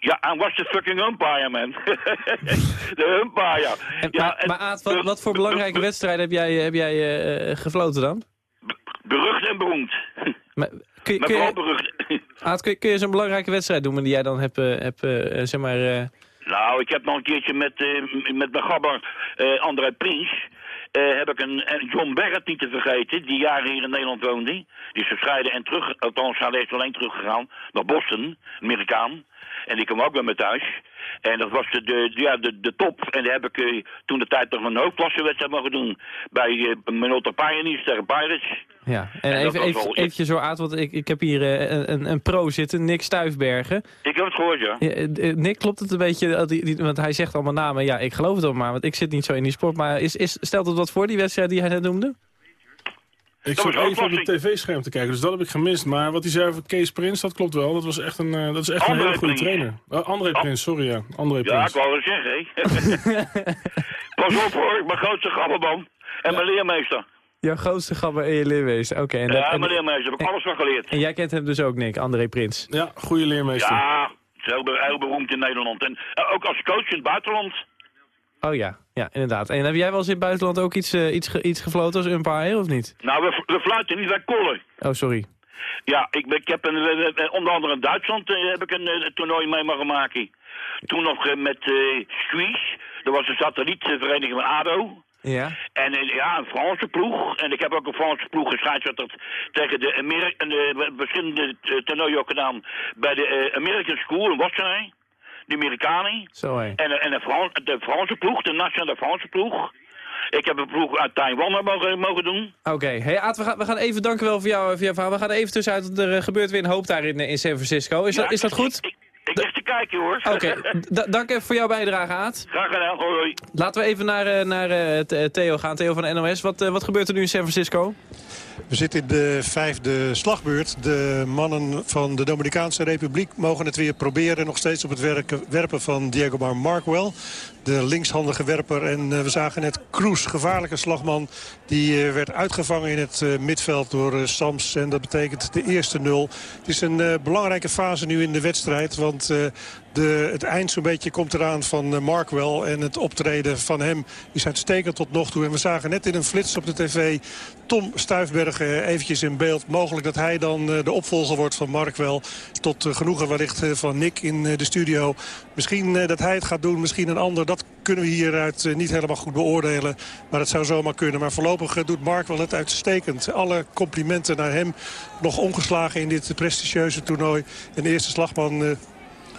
Ja, en was de fucking umpire, man. de umpire. En, ja, maar, en maar Aad, wat, wat voor be- belangrijke be- wedstrijden heb jij, heb jij eh, eh, gefloten dan? Berucht en beroemd. Maar, kun, je- Maar kun je, berucht. Aad, kun, je- kun je zo'n belangrijke wedstrijd doen die jij dan hebt, eh, hebt eh, zeg maar... eh, Nou, ik heb nog een keertje met, eh, met mijn gabber eh, André Prins... eh, heb ik een, en John Barrett niet te vergeten, die jaren hier in Nederland woonde. Die is gescheiden en terug, althans hij is alleen teruggegaan naar Boston, Amerikaan. En die kwam ook bij me thuis. En dat was de, de, ja, de, de top. En daar heb ik eh, toen de tijd nog een hoofdklassewedstrijd mogen doen. Bij uh, Minota Pioneers tegen Pirates. ja, en even, even, wel- eventjes zo Aad, want ik, ik heb hier eh, een, een, pro zitten, Nick Stuifbergen. Ik heb het gehoord, ja. Ja, eh, eh, Nick, klopt het een beetje, eh, die, die- want hij zegt allemaal namen. Ja, ik geloof het allemaal maar, want ik zit niet zo in die sport. Maar is, is, stelt het wat voor, die wedstrijd die hij net noemde? Ik Dat zat even op het tv-scherm te kijken, dus dat heb ik gemist. Maar wat hij zei over Kees Prins, dat klopt wel. Dat, was echt een, eh, dat is echt André een hele goede trainer. Uh, André Prins, sorry ja. André Ja, Prins. ik wou het zeggen, hè. Pas op hoor, mijn grootste gabberman. En mijn leermeester. Jouw grootste gabber en je leerwezen. Oké, en, dat- Ja, en, mijn leermeester. Heb ik alles van geleerd. en jij kent hem dus ook, Nick, André Prins. Ja, goede leermeester. Ja, heel, heel beroemd in Nederland. En eh, ook als coach in het buitenland. Oh ja, ja, inderdaad. En heb jij wel eens in het buitenland ook iets, eh, iets, ge- iets gefloten als umpire, of niet? Nou, we, we fluiten niet, wij kollen. Oh, sorry. Ja, ik, ik heb een, onder andere in Duitsland eh, heb ik een eh, toernooi mee mogen maken. Toen nog met eh Squeeze. Dat was een satellietvereniging van ADO. Ja? En ja, een Franse ploeg. En ik heb ook een Franse ploeg gescheidsrechterd tegen de, Ameri de verschillende toernooien ook gedaan. Bij de eh, American School in Wassenaar. De Amerikanen. Zo hé. En, en de, Fran de Franse ploeg, de nationale Franse ploeg. Ik heb een ploeg uit Taiwan mogen, mogen doen. Oké, hey Aad, we gaan, we gaan even danken wel voor, jou, voor jouw verhaal. We gaan even tussenuit, want er eh, gebeurt weer een hoop daar in, eh, in San Francisco. Is, dat, is dat goed? Ik, ik leg de kijken, hoor. Oké, dank even voor jouw bijdrage, Aad. Graag gedaan, hoi. Laten we even naar, eh, naar Th- Theo gaan. Theo van de NOS. Wat, wat gebeurt er nu in San Francisco? We zitten in de vijfde slagbeurt. De mannen van de Dominicaanse Republiek mogen het weer proberen. Nog steeds op het werpen van Diego Mar Markwell. De linkshandige werper. En eh, we zagen net Kroes, gevaarlijke slagman. Die eh, werd uitgevangen in het eh, midveld door Sams. En dat betekent de eerste nul. Het is een belangrijke fase nu in de wedstrijd. Want de, het eind zo'n beetje komt eraan van eh, Markwell. En het optreden van hem is uitstekend tot nog toe. En we zagen net in een flits op de tv Tom Stuifberg eh, eventjes in beeld. Mogelijk dat hij dan eh, de opvolger wordt van Markwell. Tot eh, genoegen wellicht van Nick in de studio. Misschien dat hij het gaat doen, misschien een ander. Dat kunnen we hieruit niet helemaal goed beoordelen. Maar het zou zomaar kunnen. Maar voorlopig doet Markwell het uitstekend. Alle complimenten naar hem. Nog ongeslagen in dit prestigieuze toernooi. En de eerste slagman...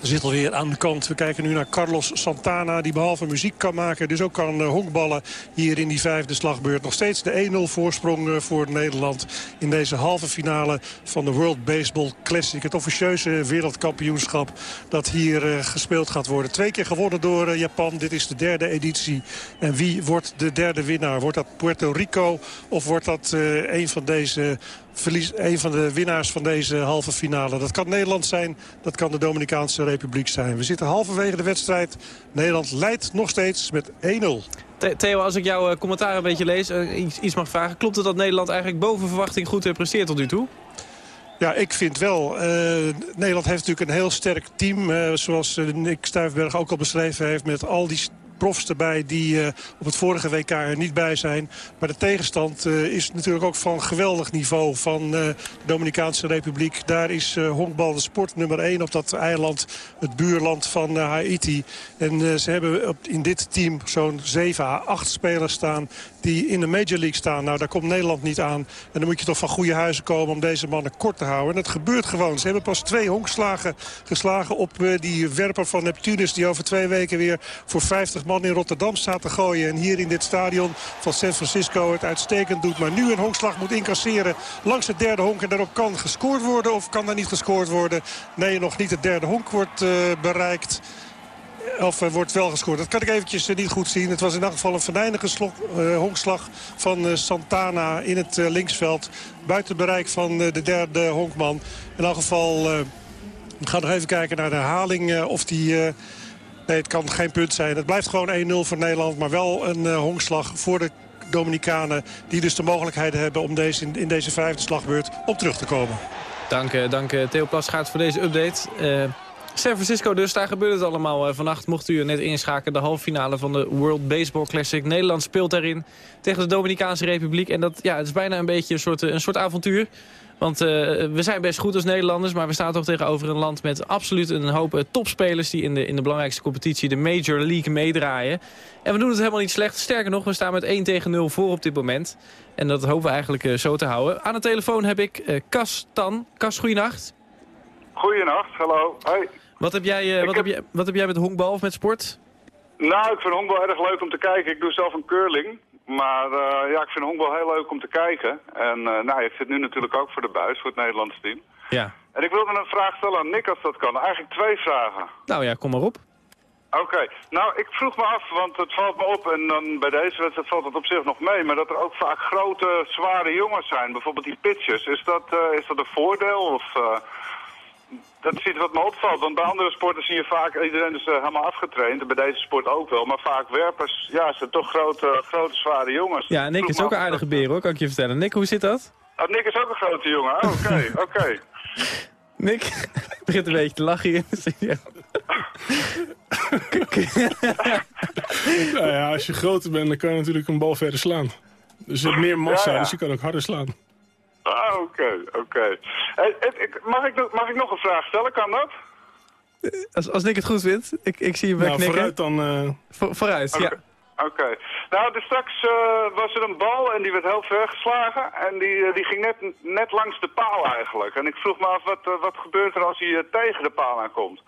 zit alweer aan de kant. We kijken nu naar Carlos Santana, die behalve muziek kan maken... dus ook kan eh, honkballen hier in die vijfde slagbeurt. Nog steeds de 1-0 voorsprong eh, voor Nederland... in deze halve finale van de World Baseball Classic. Het officieuze wereldkampioenschap dat hier eh, gespeeld gaat worden. Twee keer gewonnen door Japan. Dit is de derde editie. En wie wordt de derde winnaar? Wordt dat Puerto Rico of wordt dat een van deze verlies, een van de winnaars van deze halve finale. Dat kan Nederland zijn, dat kan de Dominicaanse Republiek zijn. We zitten halverwege de wedstrijd. Nederland leidt nog steeds met 1-0. The- Theo, als ik jouw eh, commentaar een beetje lees, eh, iets, mag vragen. Klopt het dat Nederland eigenlijk boven verwachting goed heeft presteerd tot nu toe? Ja, ik vind wel. eh, Nederland heeft natuurlijk een heel sterk team. zoals Nick Stuifberg ook al beschreven heeft. Met al die profs erbij die eh, op het vorige WK er niet bij zijn. Maar de tegenstand eh, is natuurlijk ook van geweldig niveau van eh, de Dominicaanse Republiek. Daar is honkbal de sport nummer 1 op dat eiland. Het buurland van Haiti. En ze hebben op, in dit team zo'n 7 à 8 spelers staan die in de Major League staan. Nou, daar komt Nederland niet aan. En dan moet je toch van goede huizen komen om deze mannen kort te houden. En het gebeurt gewoon. Ze hebben pas twee honkslagen geslagen op die werper van Neptunus... die over twee weken weer voor 50 in Rotterdam staat te gooien. En hier in dit stadion van San Francisco het uitstekend doet. Maar nu een honkslag moet incasseren langs het derde honk. En daarop kan gescoord worden of kan daar niet gescoord worden. Nee, nog niet het derde honk wordt eh, bereikt. Of er wordt wel gescoord. Dat kan ik eventjes eh, niet goed zien. Het was in elk geval een venijnige slok, eh, honkslag van eh, Santana in het eh, linksveld. Buiten bereik van eh, de derde honkman. In elk geval, eh, ik ga nog even kijken naar de herhaling. eh, of die... het kan geen punt zijn. Het blijft gewoon 1-0 voor Nederland. Maar wel een honkslag voor de Dominicanen. Die dus de mogelijkheid hebben om deze, in, deze vijfde slagbeurt op terug te komen. Dank, eh, dank eh, Theo Plasgaard voor deze update. San Francisco dus, daar gebeurt het allemaal. eh, vannacht mocht u net inschakelen, de halve finale van de World Baseball Classic. Nederland speelt daarin tegen de Dominicaanse Republiek. En dat ja, het is bijna een beetje een soort, eh, een soort avontuur. Want eh, we zijn best goed als Nederlanders, maar we staan toch tegenover een land met absoluut een hoop topspelers die in de, in de belangrijkste competitie, de Major League, meedraaien. En we doen het helemaal niet slecht. Sterker nog, we staan met 1 tegen 0 voor op dit moment. En dat hopen we eigenlijk zo te houden. Aan de telefoon heb ik Cas Tan. Cas, goeienacht. Goeienacht, hallo. Hoi. Wat heb, jij, eh, wat, heb... jij, wat heb jij met honkbal of met sport? Nou, ik vind honkbal erg leuk om te kijken. Ik doe zelf een curling. Maar eh, ja, ik vind honkbal heel leuk om te kijken. En eh, nou, ik zit nu natuurlijk ook voor de buis, voor het Nederlandse team. Ja. En ik wilde een vraag stellen aan Nick als dat kan. Eigenlijk twee vragen. Nou ja, kom maar op. Oké, nou ik vroeg me af, want het valt me op en dan bij deze wedstrijd valt het op zich nog mee, maar dat er ook vaak grote, zware jongens zijn, bijvoorbeeld die pitchers. Is dat, is dat een voordeel of... eh, dat is iets wat me opvalt, want bij andere sporten zie je vaak, iedereen is eh, helemaal afgetraind, en bij deze sport ook wel, maar vaak werpers, ja, zijn toch grote, grote zware jongens. Ja, Nick is ook een aardige beer hoor, kan ik je vertellen. Nick, hoe zit dat? Oh, Nick is ook een grote jongen, Oh, oké, oké. Nick begint een beetje te lachen hier in de studio. Nou ja, als je groter bent, dan kan je natuurlijk een bal verder slaan. Dus je hebt meer massa, Ja, ja. dus je kan ook harder slaan. Ah, oké, oké. Hey, ik- ik- mag, ik, nog- mag ik nog een vraag stellen, kan dat? Als, als Nick het goed vindt, ik, ik zie hem Nou, wegknikken. vooruit dan... eh, Vo- vooruit, ja. Oké. Nou, dus straks eh, was er een bal en die werd heel ver geslagen. En die, eh, die ging net, net langs de paal eigenlijk. En ik vroeg me af, wat, eh, wat gebeurt er als hij eh, tegen de paal aankomt?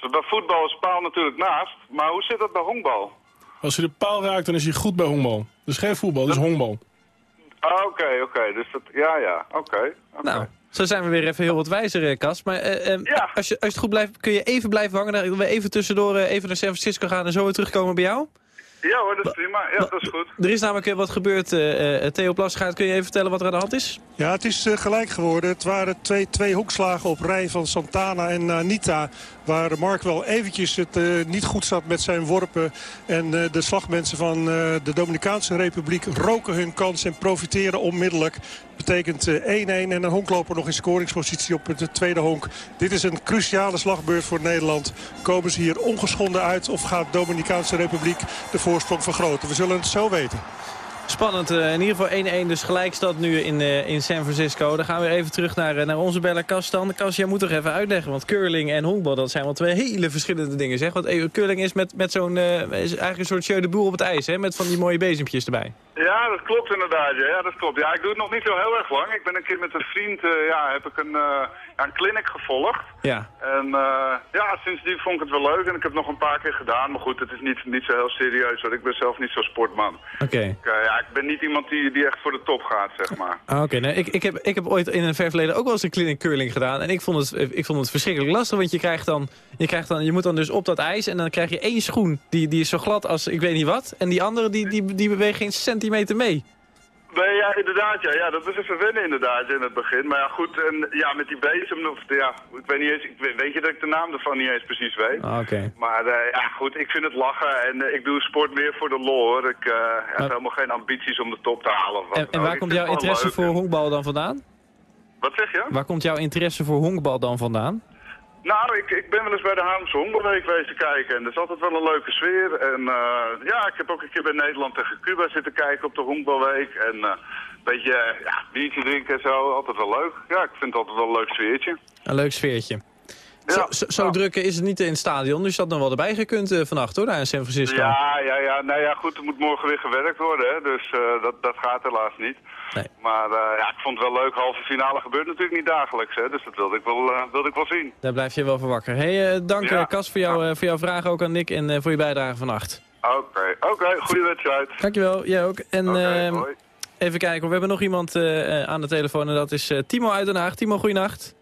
Dus bij voetbal is de paal natuurlijk naast. Maar hoe zit dat bij honkbal? als je de paal raakt, dan is hij goed bij honkbal. Dus geen voetbal, dus honkbal. Ah, oké, oké. Dus dat, ja, ja, oké. Nou, Zo zijn we weer even heel wat wijzer, eh, Cas. Maar eh, eh, Ja. als, je, als het goed blijft, kun je even blijven hangen. Dan we even tussendoor eh, even naar San Francisco gaan en zo weer terugkomen bij jou. Ja hoor, dat is prima. Ja, dat is goed. Er is namelijk eh, wat gebeurd, eh, eh, Theo Plasgaard. Kun je even vertellen wat er aan de hand is? Ja, het is eh, gelijk geworden. Het waren twee, twee hoekslagen op rij van Santana en Anita. Waar Mark wel eventjes het eh, niet goed zat met zijn worpen. En eh, de slagmensen van eh, de Dominicaanse Republiek roken hun kans en profiteren onmiddellijk. Betekent eh, 1-1 en een honkloper nog in scoringspositie op het tweede honk. Dit is een cruciale slagbeurt voor Nederland. Komen ze hier ongeschonden uit of gaat de Dominicaanse Republiek de voorsprong vergroten? We zullen het zo weten. Spannend. eh, in ieder geval 1-1 dus gelijkstand nu in, eh, in San Francisco. Dan gaan we even terug naar, eh, naar onze beller Cas dan. Cas, jij moet toch even uitleggen. Want curling en honkbal, dat zijn wel twee hele verschillende dingen. Zeg. Want curling is met, met zo'n, is eigenlijk een soort show de boel op het ijs. Hè? Met van die mooie bezempjes erbij. Ja, dat klopt inderdaad. Ja, dat klopt. Ja, ik doe het nog niet zo heel erg lang. Ik ben een keer met een vriend, ja, heb ik een, een clinic gevolgd. Ja. En eh, ja, sindsdien vond ik het wel leuk en ik heb het nog een paar keer gedaan. Maar goed, het is niet, niet zo heel serieus, want ik ben zelf niet zo'n sportman. Oké. Ik ben niet iemand die, die echt voor de top gaat, zeg maar. Ah, Oké, nee, ik, ik, heb, ik heb ooit in een ver verleden ook wel eens een clinic curling gedaan. En ik vond, het, ik vond het verschrikkelijk lastig, want je, krijgt dan, je, krijgt dan, je moet dan dus op dat ijs... en dan krijg je één schoen, die, die is zo glad als ik weet niet wat... en die andere die, die, die beweegt geen centimeter mee. Nee, ja, inderdaad, ja. ja. Dat is even wennen inderdaad in het begin. Maar ja, goed, en ja, met die bezem, of, ja, ik weet niet eens, ik weet, weet je dat ik de naam ervan niet eens precies weet. Ah, Oké. Maar eh, ja, goed, ik vind het lachen en eh, ik doe sport meer voor de lol, hoor. Ik eh, heb helemaal geen ambities om de top te halen of wat En, waar Ik komt jouw interesse leuk. voor honkbal dan vandaan? Wat zeg je? Waar komt jouw interesse voor honkbal dan vandaan? Nou, ik, ik ben wel eens bij de Haarlemse Hongerweek wezen kijken en er is altijd wel een leuke sfeer. En eh, ja, ik heb ook een keer bij Nederland tegen Cuba zitten kijken op de Honkbalweek. En eh, een beetje, ja, biertje drinken en zo, altijd wel leuk. Ja, ik vind het altijd wel een leuk sfeertje. Een leuk sfeertje. Zo, zo, zo druk is het niet in het stadion, dus je had nog wel erbij gekund eh, vannacht hoor, daar in San Francisco. Ja, ja, ja. Nou ja, goed, er moet morgen weer gewerkt worden, hè. Dus eh, dat, dat gaat helaas niet. Nee. Maar eh, ja, ik vond het wel leuk. Halve finale gebeurt natuurlijk niet dagelijks, hè. Dus dat wilde ik wel, wilde ik wel zien. Daar blijf je wel voor wakker. Hey, dank Ja. Cas voor, jou, voor jouw vraag ook aan Nick en voor je bijdrage vannacht. Oké, oké. goede wedstrijd. Dankjewel, jij ook. En ehm, even kijken, we hebben nog iemand aan de telefoon en dat is Timo uit Den Haag. Timo, goeienacht.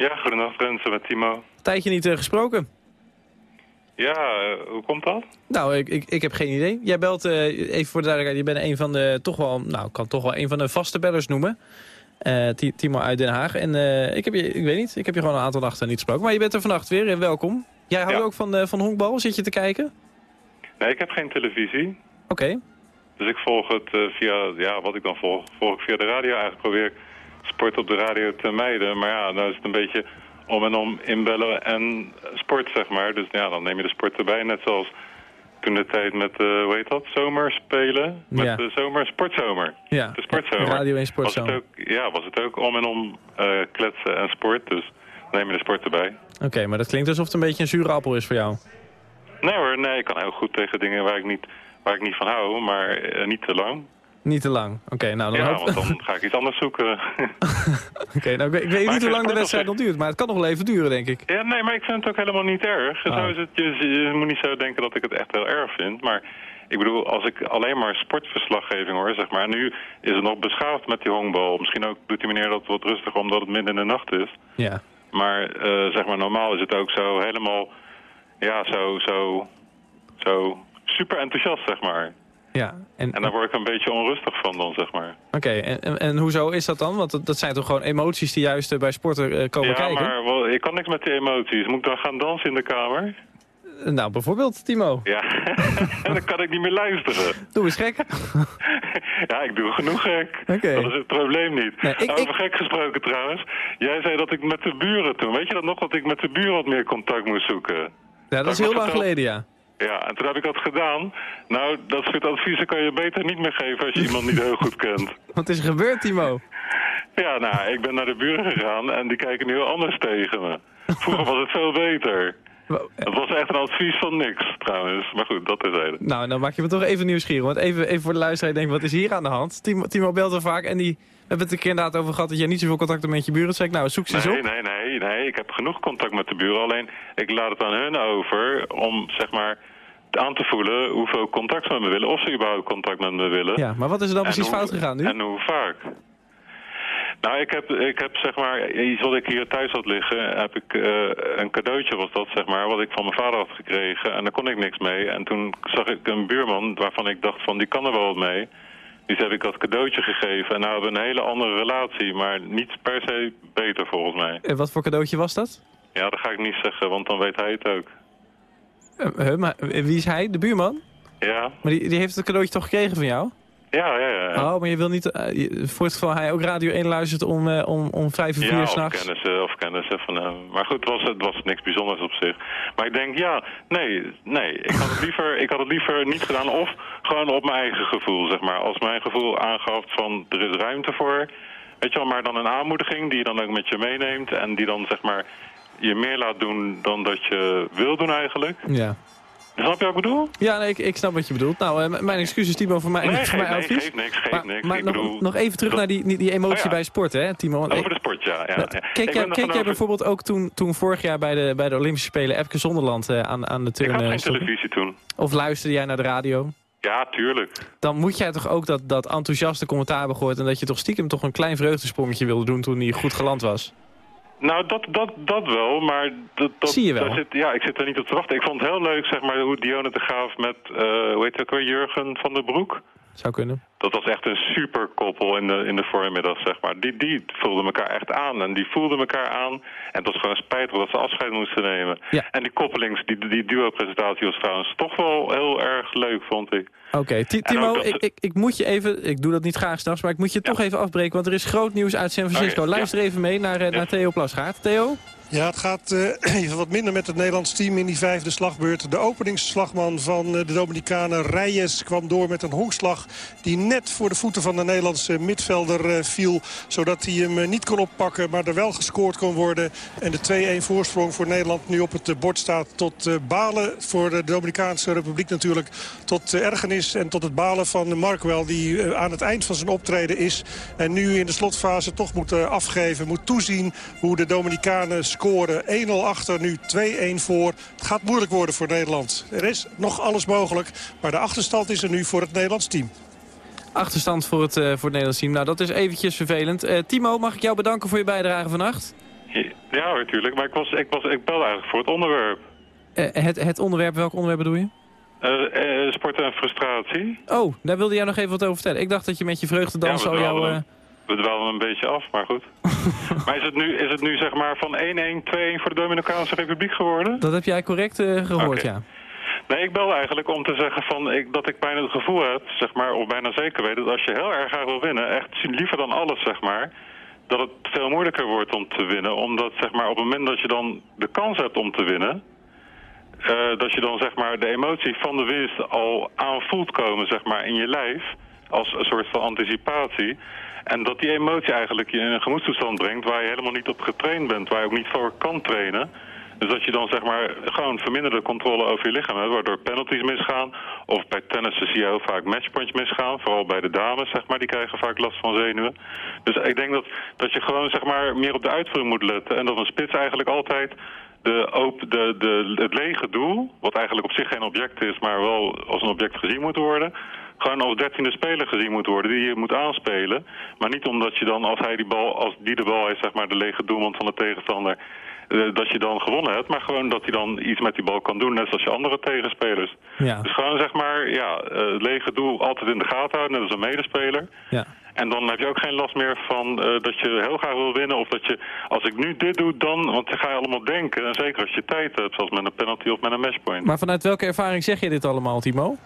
Ja, goedendag Rensen met Timo. Tijdje niet eh, gesproken. Ja, eh, hoe komt dat? Nou, ik, ik, ik heb geen idee. Jij belt, eh, even voor de duidelijkheid, je bent een van de, toch wel, nou, ik kan toch wel een van de vaste bellers noemen. Ti- Timo uit Den Haag. En ik heb je, ik weet niet, ik heb je gewoon een aantal nachten niet gesproken. Maar je bent er vannacht weer, en welkom. Jij houdt Ja. ook van, van honkbal, zit je te kijken? Nee, ik heb geen televisie. Oké. Dus ik volg het via, ja, wat ik dan volg, volg ik via de radio. Eigenlijk probeer ik sport op de radio te mijden. Maar ja, nou is het een beetje om en om inbellen en sport, zeg maar. Dus ja, dan neem je de sport erbij. Net zoals toen de tijd met, eh hoe heet dat, zomerspelen. Met Ja. de zomer, sportzomer. Ja, De sportzomer. Radio 1 Was Sportzomer. het ook, ja, was het ook om en om eh, kletsen en sport. Dus neem je de sport erbij. Oké, maar dat klinkt alsof het een beetje een zure appel is voor jou. Nee hoor, nee, ik kan heel goed tegen dingen waar ik niet, waar ik niet van hou, maar eh, niet te lang. Niet te lang. Oké, nou dan ja, hoop- want dan ga ik iets anders zoeken. Oké, nou, ik weet, ik weet Maar niet hoe lang de wedstrijd nog duurt, maar het kan nog wel even duren, denk ik. ja, nee, maar ik vind het ook helemaal niet erg. Ah. Zo is het, je, je moet niet zo denken dat ik het echt heel erg vind, maar ik bedoel, als ik alleen maar sportverslaggeving hoor, zeg maar, nu is het nog beschaafd met die honkbal. Misschien ook doet die meneer dat wat rustiger omdat het midden in de nacht is. Ja. Maar eh, zeg maar, normaal is het ook zo helemaal, ja, zo, zo, zo super enthousiast, zeg maar. Ja, en, En daar word ik een beetje onrustig van dan, zeg maar. oké, en, en, en hoezo is dat dan? Want dat, zijn toch gewoon emoties die juist eh, bij sporten eh, komen ja, kijken? maar wel, ik kan niks met die emoties. Moet ik dan gaan dansen in de kamer? Eh, Nou, bijvoorbeeld, Timo. Ja, dan kan ik niet meer luisteren. Doe eens gek. Ja, ik doe genoeg gek. Oké. Dat is het probleem niet. Nee, ik- Over ik- gek gesproken trouwens. Jij zei dat ik met de buren toen... Weet je dat nog, dat ik met de buren wat meer contact moest zoeken? Ja, dat is heel lang verteld? geleden, ja. Ja, en toen heb ik dat gedaan. Nou, dat soort adviezen kan je beter niet meer geven als je iemand niet heel goed kent. Wat is er gebeurd, Timo? Ja, nou, ik ben naar de buren gegaan en die kijken nu heel anders tegen me. Vroeger was het veel beter. Het was echt een advies van niks, trouwens. Maar goed, dat is het. Nou, dan maak je me toch even nieuwsgierig. Want even, even voor de luisteraar, denk wat is hier aan de hand? Timo, Timo belt er vaak en die, we hebben het een keer inderdaad over gehad... dat jij niet zoveel contact hebt met je buren. Zei ik, nou, zoek ze eens Nee, op. nee, nee, nee. Ik heb genoeg contact met de buren. Alleen, ik laat het aan hun over om, zeg maar, aan te voelen hoeveel contact met me willen. Of ze überhaupt contact met me willen. Ja, maar wat is er dan En precies hoe- fout gegaan nu? En hoe vaak. Nou, ik heb, ik heb zeg maar, iets wat ik hier thuis had liggen, heb ik eh, een cadeautje was dat, zeg maar, wat ik van mijn vader had gekregen. En daar kon ik niks mee. En toen zag ik een buurman waarvan ik dacht van, die kan er wel wat mee. Dus heb ik dat cadeautje gegeven. En nou hebben we een hele andere relatie, maar niet per se beter volgens mij. En wat voor cadeautje was dat? Ja, dat ga ik niet zeggen, want dan weet hij het ook. Huh, maar wie is hij? De buurman? Ja, Maar die, die heeft het cadeautje toch gekregen van jou? ja, ja. ja. ja. Oh, maar je wil niet... eh, voor het geval hij ook Radio 1 luistert om, eh, om, om vijf Ja, vier of s'nachts. kennissen, of kennissen van hem. Maar goed, het was, het was niks bijzonders op zich. Maar ik denk, ja, nee, nee. Ik had, het liever, ik had het liever niet gedaan. Of gewoon op mijn eigen gevoel, zeg maar. Als mijn gevoel aangaf van, er is ruimte voor. Weet je wel, maar dan een aanmoediging die je dan ook met je meeneemt. En die dan, zeg maar, je meer laat doen dan dat je wil doen eigenlijk. Ja. Snap je wat ik bedoel? Ja, nee, ik, ik snap wat je bedoelt. Nou, eh, mijn excuses Timo voor mijn, Nee, voor mijn niks, geef maar niks. maar Ik nog, bedoel, nog even terug dat- naar die, die, emotie Oh ja. bij sport, hè, Timo? Over ik- de sport, ja. ja, ja. Keek, Ik jij, keek bijvoorbeeld ook toen, toen vorig jaar bij de, bij de Olympische Spelen Epke Zonderland eh, aan, aan de Ik turnen had geen stond? televisie toen. Of luisterde jij naar de radio? Ja, tuurlijk. Dan moet jij toch ook dat, dat enthousiaste commentaar hebben gehoord... en dat je toch stiekem toch een klein vreugdesprongetje wilde doen toen hij goed geland was? Nou, dat, dat, dat wel, maar... Dat, dat, Zie je wel. daar Zit, ja, ik zit er niet op te wachten. Ik vond het heel leuk, zeg maar, hoe Dionne de Graaf met, eh hoe heet het ook weer, Jurgen van der Broek? Zou kunnen. Dat was echt een super koppel in de, in de voormiddag, zeg maar. Die, die voelden elkaar echt aan en die voelden elkaar aan. En het was gewoon spijtig dat ze afscheid moesten nemen. Ja. En die koppelings, die, die duo-presentatie was trouwens toch wel heel erg leuk, vond ik. Oké, Timo, dat ik, ik, ik moet je even... Ik doe dat niet graag s'nachts, maar ik moet je toch even afbreken... want er is groot nieuws uit San Francisco. Ja. Luister even mee naar, eh, naar Theo Plasgaard. Theo? Ja, het gaat even wat minder met het Nederlands team in die vijfde slagbeurt. De openingsslagman van eh, de Dominicanen, Reyes, kwam door met een honkslag... die net voor de voeten van de Nederlandse midvelder eh, viel. Zodat hij hem niet kon oppakken, maar er wel gescoord kon worden. En de 2-1 voorsprong voor Nederland nu op het bord staat. Tot balen voor de Dominicaanse Republiek natuurlijk. Tot ergernis en tot het balen van Markwell... die aan het eind van zijn optreden is. En nu in de slotfase toch moet afgeven. Moet toezien hoe de Dominicanen scoren. 1-0 achter, nu 2-1 voor. Het gaat moeilijk worden voor Nederland. Er is nog alles mogelijk. Maar de achterstand is er nu voor het Nederlands team. Achterstand voor het, eh, voor het Nederlands team. Nou, dat is eventjes vervelend. Eh, Timo, mag ik jou bedanken voor je bijdrage vannacht? Ja, natuurlijk. Maar ik, was, ik, was, ik belde eigenlijk voor het onderwerp. Eh, het, het onderwerp, welk onderwerp bedoel je? Eh, eh, sport en frustratie. Oh, daar wilde jij nog even wat over vertellen. Ik dacht dat je met je vreugdedans Ja, al we jouw... we dwalen een beetje af, maar goed. maar is het nu, is het nu zeg maar van 1-1, 2-1 voor de Dominicaanse Republiek geworden? Dat heb jij correct eh, gehoord, ja. Nee, ik belde eigenlijk om te zeggen van ik, dat ik bijna het gevoel heb, zeg maar, of bijna zeker weet, dat als je heel erg graag wil winnen, echt liever dan alles, zeg maar, dat het veel moeilijker wordt om te winnen. Omdat, zeg maar, op het moment dat je dan de kans hebt om te winnen, eh, dat je dan, zeg maar, de emotie van de winst al aan voelt komen, zeg maar, in je lijf, als een soort van anticipatie. En dat die emotie eigenlijk je in een gemoedstoestand brengt waar je helemaal niet op getraind bent, waar je ook niet voor kan trainen. Dus dat je dan zeg maar gewoon verminderde controle over je lichaam hebt, waardoor penalties misgaan. Of bij tennissen zie je heel vaak matchpoints misgaan. Vooral bij de dames, zeg maar, die krijgen vaak last van zenuwen. Dus ik denk dat, dat je gewoon zeg maar meer op de uitvoering moet letten. En dat een spits eigenlijk altijd de, op, de, de, het lege doel, wat eigenlijk op zich geen object is, maar wel als een object gezien moet worden gewoon als dertiende speler gezien moet worden die je moet aanspelen. Maar niet omdat je dan, als hij die bal, als die de bal heeft, zeg maar de lege doelman van de tegenstander, eh, dat je dan gewonnen hebt. Maar gewoon dat hij dan iets met die bal kan doen, net zoals je andere tegenspelers. Ja. Dus gewoon zeg maar, ja, eh, het lege doel altijd in de gaten houden, net als een medespeler. Ja. En dan heb je ook geen last meer van eh, dat je heel graag wil winnen. Of dat je, als ik nu dit doe, dan... Want dan ga je allemaal denken. En zeker als je tijd hebt, zoals met een penalty of met een matchpoint. Maar vanuit welke ervaring zeg je dit allemaal, Timo?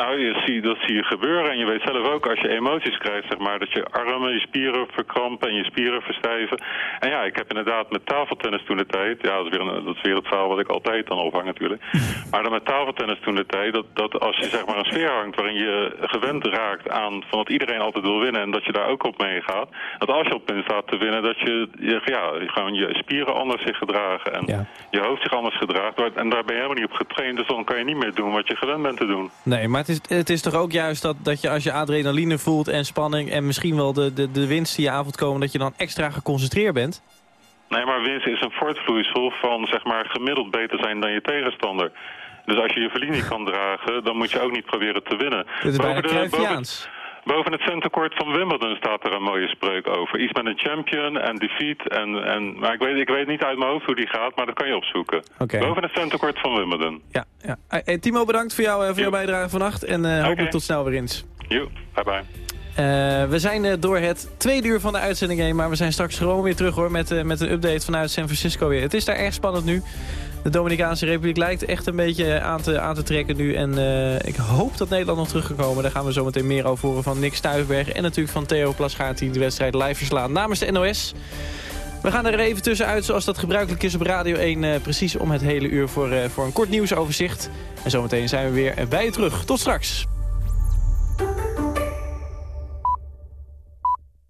Nou, je ziet, dat zie je gebeuren. En je weet zelf ook, als je emoties krijgt, zeg maar, dat je armen, je spieren verkrampen en je spieren verstijven. En ja, ik heb inderdaad met tafeltennis toen de tijd, ja, dat is weer, een, dat is weer het verhaal wat ik altijd dan opvang natuurlijk. Maar dan met tafeltennis toen de tijd, dat, dat als je zeg maar een sfeer hangt waarin je gewend raakt aan van dat iedereen altijd wil winnen en dat je daar ook op meegaat. Dat als je op punt staat te winnen, dat je, je ja, gewoon je spieren anders zich gedragen en Ja. je hoofd zich anders gedraagt. En daar ben je helemaal niet op getraind, dus dan kan je niet meer doen wat je gewend bent te doen. Nee, maar het is, het is toch ook juist dat, dat je als je adrenaline voelt en spanning... en misschien wel de, de, de winst die je avond komen... dat je dan extra geconcentreerd bent? Nee, maar winst is een voortvloeisel van zeg maar gemiddeld beter zijn dan je tegenstander. Dus als je je verlies niet kan dragen, dan moet je ook niet proberen te winnen. Dit is bijna Boven de- Cruyffiaans. Boven het centercourt van Wimbledon staat er een mooie spreuk over. Iets met een champion en defeat. En, en, maar ik weet, ik weet niet uit mijn hoofd hoe die gaat, maar dat kan je opzoeken. Boven het centercourt van Wimbledon. Ja, ja. Eh, Timo, bedankt voor, jou, eh, voor jouw bijdrage vannacht. En eh, hopelijk tot snel weer eens. Joe, bye bye. Eh, we zijn door het tweede uur van de uitzending heen. Maar we zijn straks gewoon weer terug hoor. Met, met een update vanuit San Francisco weer. Het is daar erg spannend nu. De Dominicaanse Republiek lijkt echt een beetje aan te, aan te trekken nu. En eh, ik hoop dat Nederland nog terug kan komen. Daar gaan we zo meteen meer over horen van Nick Stuifberg. En natuurlijk van Theo Plasgaard die de wedstrijd live verslaat namens de NOS. We gaan er even tussenuit zoals dat gebruikelijk is op Radio 1. eh, precies om het hele uur voor, eh, voor een kort nieuwsoverzicht. En zometeen zijn we weer bij je terug. Tot straks.